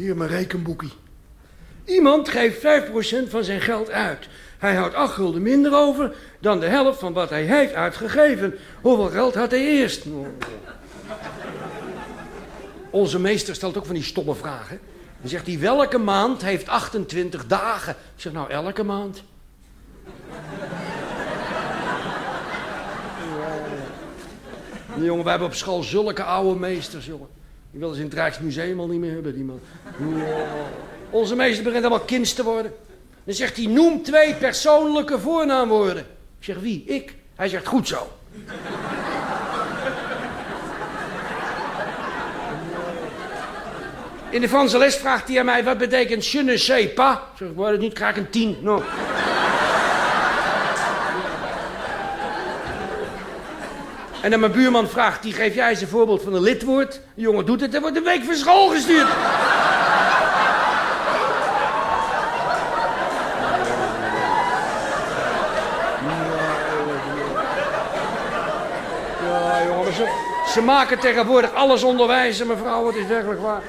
Hier mijn rekenboekie. Iemand geeft 5% van zijn geld uit. Hij houdt 8 gulden minder over dan de helft van wat hij heeft uitgegeven. Hoeveel geld had hij eerst? Onze meester stelt ook van die stomme vragen. Dan zegt hij, welke maand heeft 28 dagen? Ik zeg, nou, elke maand. *laughs* Jongen, wij hebben op school zulke oude meesters, jongen. Die willen ze in het Rijksmuseum al niet meer hebben, die man. Onze meester begint allemaal kind te worden. Dan zegt hij, noem twee persoonlijke voornaamwoorden. Ik zeg, wie? Ik? Hij zegt, goed zo. In de Franse les vraagt hij aan mij, wat betekent je ne sais pas? Ik zeg, word het niet, krijg een tien. No. En dan mijn buurman vraagt, die geef jij eens een voorbeeld van een lidwoord. De jongen doet het, en wordt een week van school gestuurd. Ja, jongen, ze, ze maken tegenwoordig alles onderwijzen, mevrouw, het is werkelijk waar.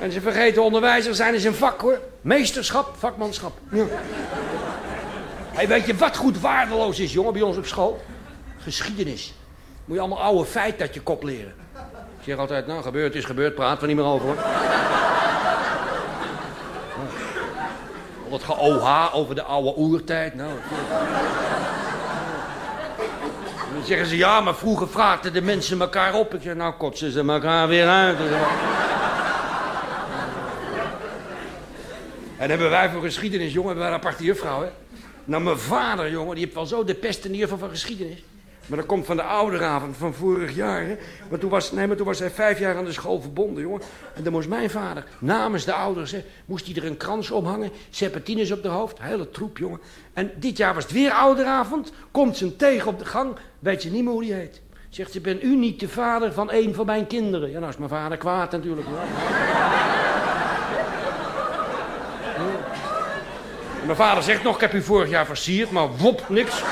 En ze vergeten onderwijzer zijn is een vak, hoor. Meesterschap, vakmanschap. Ja. Hey, weet je wat goed waardeloos is, jongen, bij ons op school? Geschiedenis. Moet je allemaal oude feiten uit je kop leren. Ik zeg altijd, nou, gebeurd is gebeurd, praat er niet meer over, hoor. Dat ge-OH over de oude oertijd, nou... Dan zeggen ze, ja, maar vroeger vraagden de mensen elkaar op. Ik zeg, nou kotsen ze elkaar weer uit. En hebben wij voor geschiedenis, jongen, hebben een aparte juffrouw, hè. Nou, mijn vader, jongen, die heeft wel zo de pest in van geschiedenis. Maar dat komt van de ouderavond van vorig jaar. Maar, toen was, nee, maar toen was hij vijf jaar aan de school verbonden, jongen. En dan moest mijn vader, namens de ouders, moest hij er een krans omhangen. Serpentines op de hoofd, hele troep, jongen. En dit jaar was het weer ouderavond. Komt ze tegen op de gang, weet ze niet meer hoe die heet. Zegt ze, ben u niet de vader van een van mijn kinderen? Ja, nou is mijn vader kwaad natuurlijk. *laughs* Mijn vader zegt nog, ik heb u vorig jaar versierd, maar wop, niks.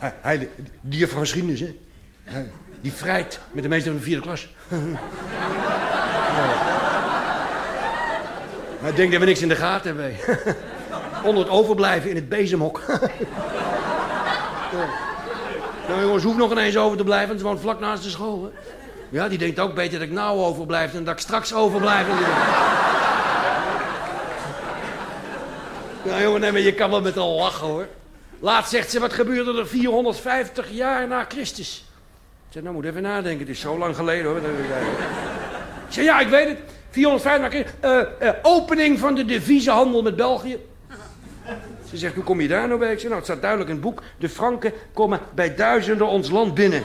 Hij, hij, die juf van geschiedenis, hè? Die vrijt met de meester van de vierde klas. *laughs* Hij denkt dat we niks in de gaten hebben. *laughs* Onder het overblijven in het bezemhok. *laughs* Ja. Nou jongens, hoeft nog ineens over te blijven, want ze woont vlak naast de school. Hè? Ja, die denkt ook beter dat ik nou overblijf dan dat ik straks overblijf. Ja, jongen, nee, maar je kan wel met al lachen, hoor. Laatst zegt ze, wat gebeurde er 450 jaar na Christus? Ik zeg, nou moet even nadenken, het is zo lang geleden, hoor. Ik zeg, ja, ik weet het. 450 na Christus. Eh, eh, opening van de deviezenhandel met België. Ze zegt, hoe kom je daar nou bij? Ik zeg, nou, het staat duidelijk in het boek. De Franken komen bij duizenden ons land binnen.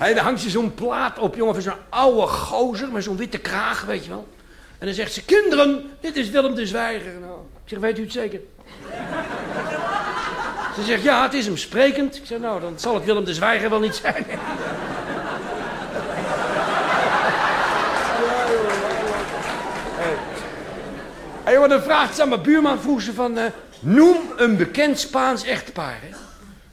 Hey, daar hangt ze zo'n plaat op, jongen, van zo'n oude gozer met zo'n witte kraag, weet je wel. En dan zegt ze, kinderen, dit is Willem de Zwijger. Nou, ik zeg, weet u het zeker? *laughs* Ze zegt, ja, het is hem sprekend. Ik zeg, nou, dan zal het Willem de Zwijger wel niet zijn. *laughs* Hé, jongen, dan vraagt ze aan mijn buurman, vroeg ze van... eh, noem een bekend Spaans echtpaar, hè?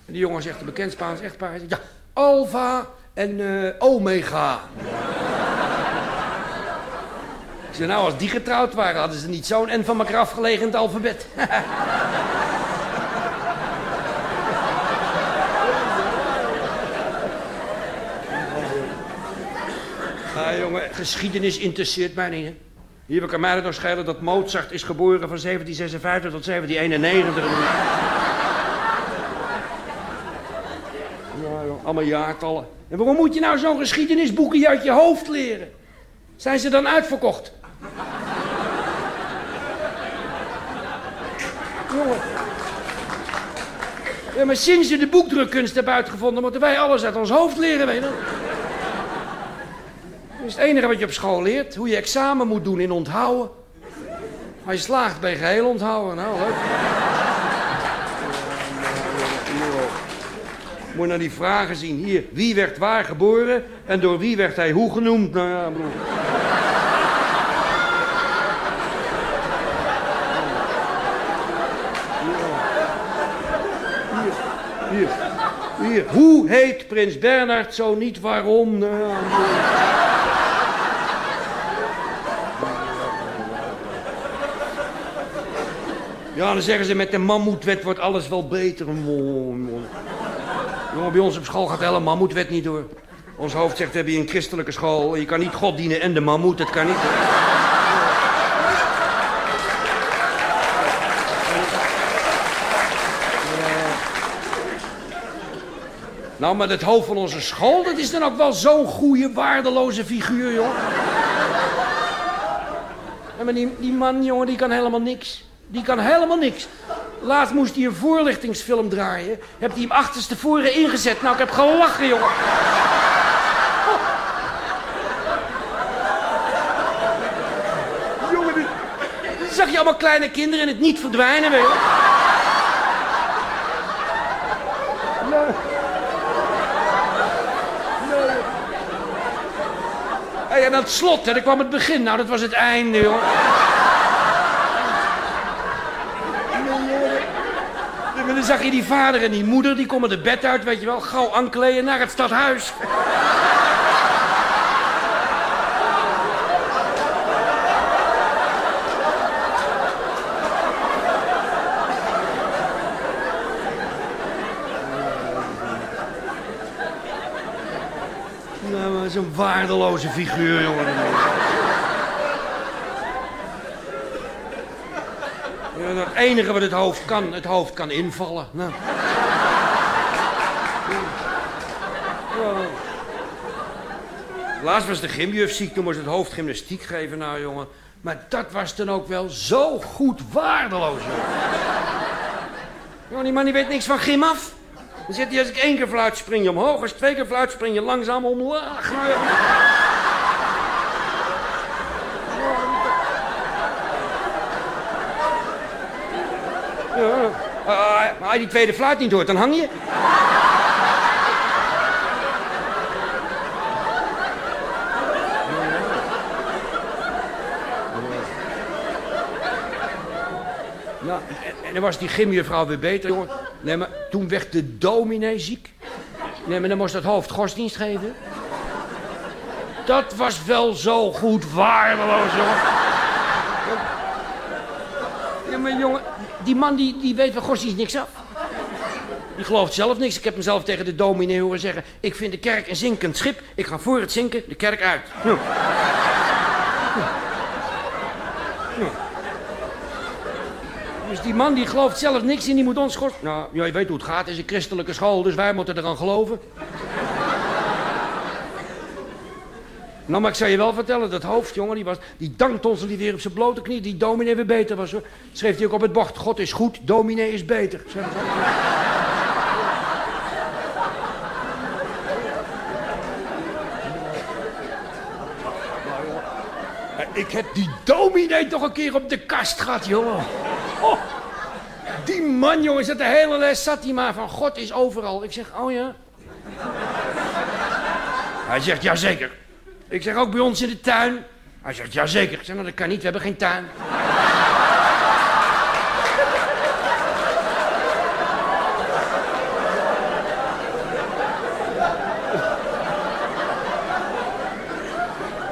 En die jongen zegt, een bekend Spaans echtpaar? Hij zegt, ja, Alfa en eh, Omega. Ik zeg, nou, als die getrouwd waren, hadden ze niet zo'n en van elkaar afgelegen het alfabet. Ja, *laughs* jongen, geschiedenis interesseert mij niet, hè. Hier kan mij het nog schelen dat Mozart is geboren van 1756 tot 1791. Ja, joh, allemaal jaartallen. En waarom moet je nou zo'n geschiedenisboekje uit je hoofd leren? Zijn ze dan uitverkocht? Jongen. Ja, maar sinds je de boekdrukkunst hebt uitgevonden, moeten wij alles uit ons hoofd leren, weet je wel. Dat is het enige wat je op school leert. Hoe je examen moet doen in onthouden. Maar je slaagt bij geheel onthouden. Nou, leuk. Moet je naar die vragen zien. Hier, wie werd waar geboren en door wie werd hij hoe genoemd? Nou ja. Hier, hier, hier. Hoe heet prins Bernhard zo niet waarom? Nou ja. Ja, dan zeggen ze met de mammoetwet wordt alles wel beter. Jongen, bij ons op school gaat de hele mammoetwet niet door. Ons hoofd zegt, hebben hier een christelijke school. Je kan niet God dienen en de mammoet, dat kan niet. Nou, maar het hoofd van onze school, dat is dan ook wel zo'n goede, waardeloze figuur, joh. Ja, maar die, die man, jongen, die kan helemaal niks. Die kan helemaal niks. Laatst moest hij een voorlichtingsfilm draaien. Heb hij hem achterstevoren ingezet. Nou, ik heb gelachen, jongen. Jongen, dit- zag je allemaal kleine kinderen en het niet verdwijnen, weet je? Nee. Nee. Hey, en aan het slot, hè, daar kwam het begin. Nou, dat was het einde, jongen. En dan zag je die vader en die moeder, die komen de bed uit, weet je wel, gauw aankleden naar het stadhuis. Nou, maar zo'n waardeloze figuur, jongen. Het enige wat het hoofd kan, het hoofd kan invallen. Nou. Laatst was de gymjuf ziek, toen moest het hoofd gymnastiek geven, nou jongen. Maar dat was dan ook wel zo goed waardeloos, jongen. Jongen, die man die weet niks van gym af. Dan zit hij als ik één keer fluit, spring je omhoog. Als twee keer fluit, spring je langzaam omlaag. Nou, ja. Ja. Ah, maar als je die tweede fluit niet hoort, dan hang je. Nou, en, dan was die gymjuffrouw weer beter, jongen. Nee, maar toen werd de dominee ziek. Nee, maar dan moest dat hoofd godsdienst geven. Dat was wel zo goed waardeloos, jongen. Ja, maar jongen, die man die, die weet van godsdienst niks af. Die gelooft zelf niks. Ik heb mezelf tegen de dominee horen zeggen... ik vind de kerk een zinkend schip. Ik ga voor het zinken de kerk uit. Ja. Ja. Dus die man die gelooft zelf niks in, die moet ons schorsen. Nou, ja, je weet hoe het gaat. Het is een christelijke school, dus wij moeten eraan geloven. Nou, maar ik zou je wel vertellen, dat hoofd, jongen, die, was, die dankt ons die weer op zijn blote knie. Die dominee weer beter was, hoor. Schreef hij ook op het bord, God is goed, dominee is beter. Ik heb die dominee toch een keer op de kast gehad, jongen. Oh, die man, jongen, zat de hele les zat hij maar van God is overal. Ik zeg, oh ja. Hij zegt, jazeker. Ik zeg, ook bij ons in de tuin. Hij zegt, jazeker. Ik zeg, nou dat kan niet, we hebben geen tuin. *laughs*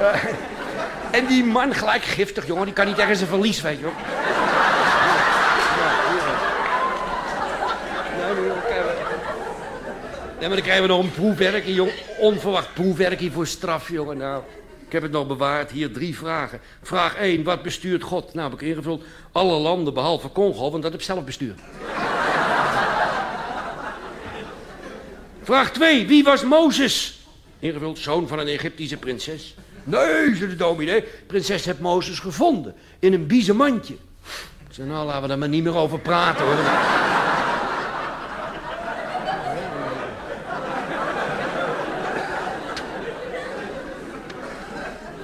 Eh, en die man gelijk giftig, jongen. Die kan niet ergens een verlies, weet je. Maar dan krijgen we nog een proefwerkje, jong. Onverwacht proefwerkje voor straf, jongen. Nou, ik heb het nog bewaard. Hier drie vragen. Vraag 1. Wat bestuurt God? Nou, heb ik ingevuld. Alle landen behalve Congo, want dat heb zelfbestuur. Vraag 2. Wie was Mozes? Ingevuld. Zoon van een Egyptische prinses. Nee, zei de dominee. Prinses heeft Mozes gevonden. In een biezenmandje. Ik zei, nou, laten we daar maar niet meer over praten, hoor.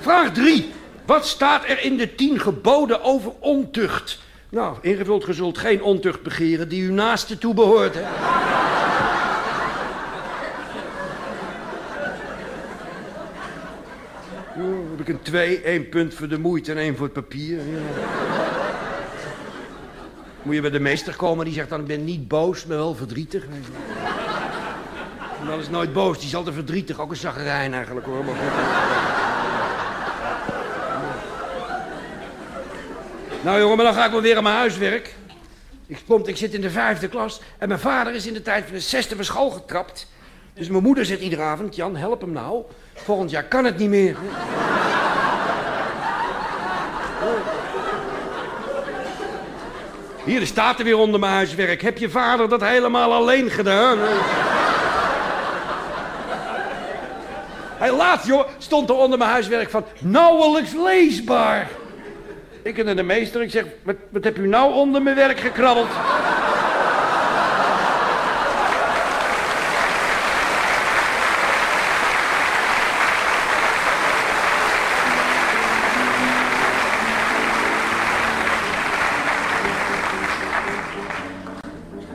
Vraag 3. Wat staat er in de tien geboden over ontucht? Nou, ingevuld, ge zult geen ontucht begeren die uw naaste toe behoort, hè? Heb ik een 2, één punt voor de moeite en één voor het papier. Moet je bij de meester komen, die zegt dan, ik ben niet boos, maar wel verdrietig. dat is nooit boos, die is altijd verdrietig. Ook een zaggerijn eigenlijk, hoor. Maar goed. Nou jongen, maar dan ga ik wel weer aan mijn huiswerk. Ik, komt, ik zit in de vijfde klas en mijn vader is in de tijd van de zesde van school getrapt. Dus mijn moeder zegt iedere avond, Jan, help hem nou. Volgend jaar kan het niet meer. Hier er staat er weer onder mijn huiswerk. Heb je vader dat helemaal alleen gedaan? Hij laat, joh, stond er onder mijn huiswerk van nauwelijks leesbaar. Ik en de meester, ik zeg, wat, wat heb u nou onder mijn werk gekrabbeld?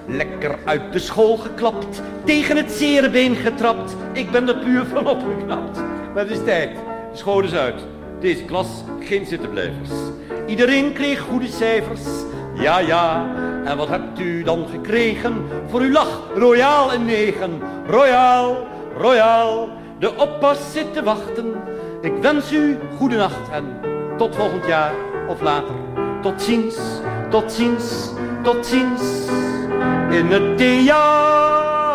Lekker uit de school geklapt, tegen het zere been getrapt. Ik ben er puur van opgeknapt. Maar het is tijd, de school is uit. Deze klas, geen zittenblijvers. Iedereen kreeg goede cijfers, ja ja. En wat hebt u dan gekregen? Voor uw lach, royaal een negen. Royaal, royaal, de oppas zit te wachten. Ik wens u goede nacht en tot volgend jaar of later. Tot ziens, tot ziens, tot ziens. In het theater.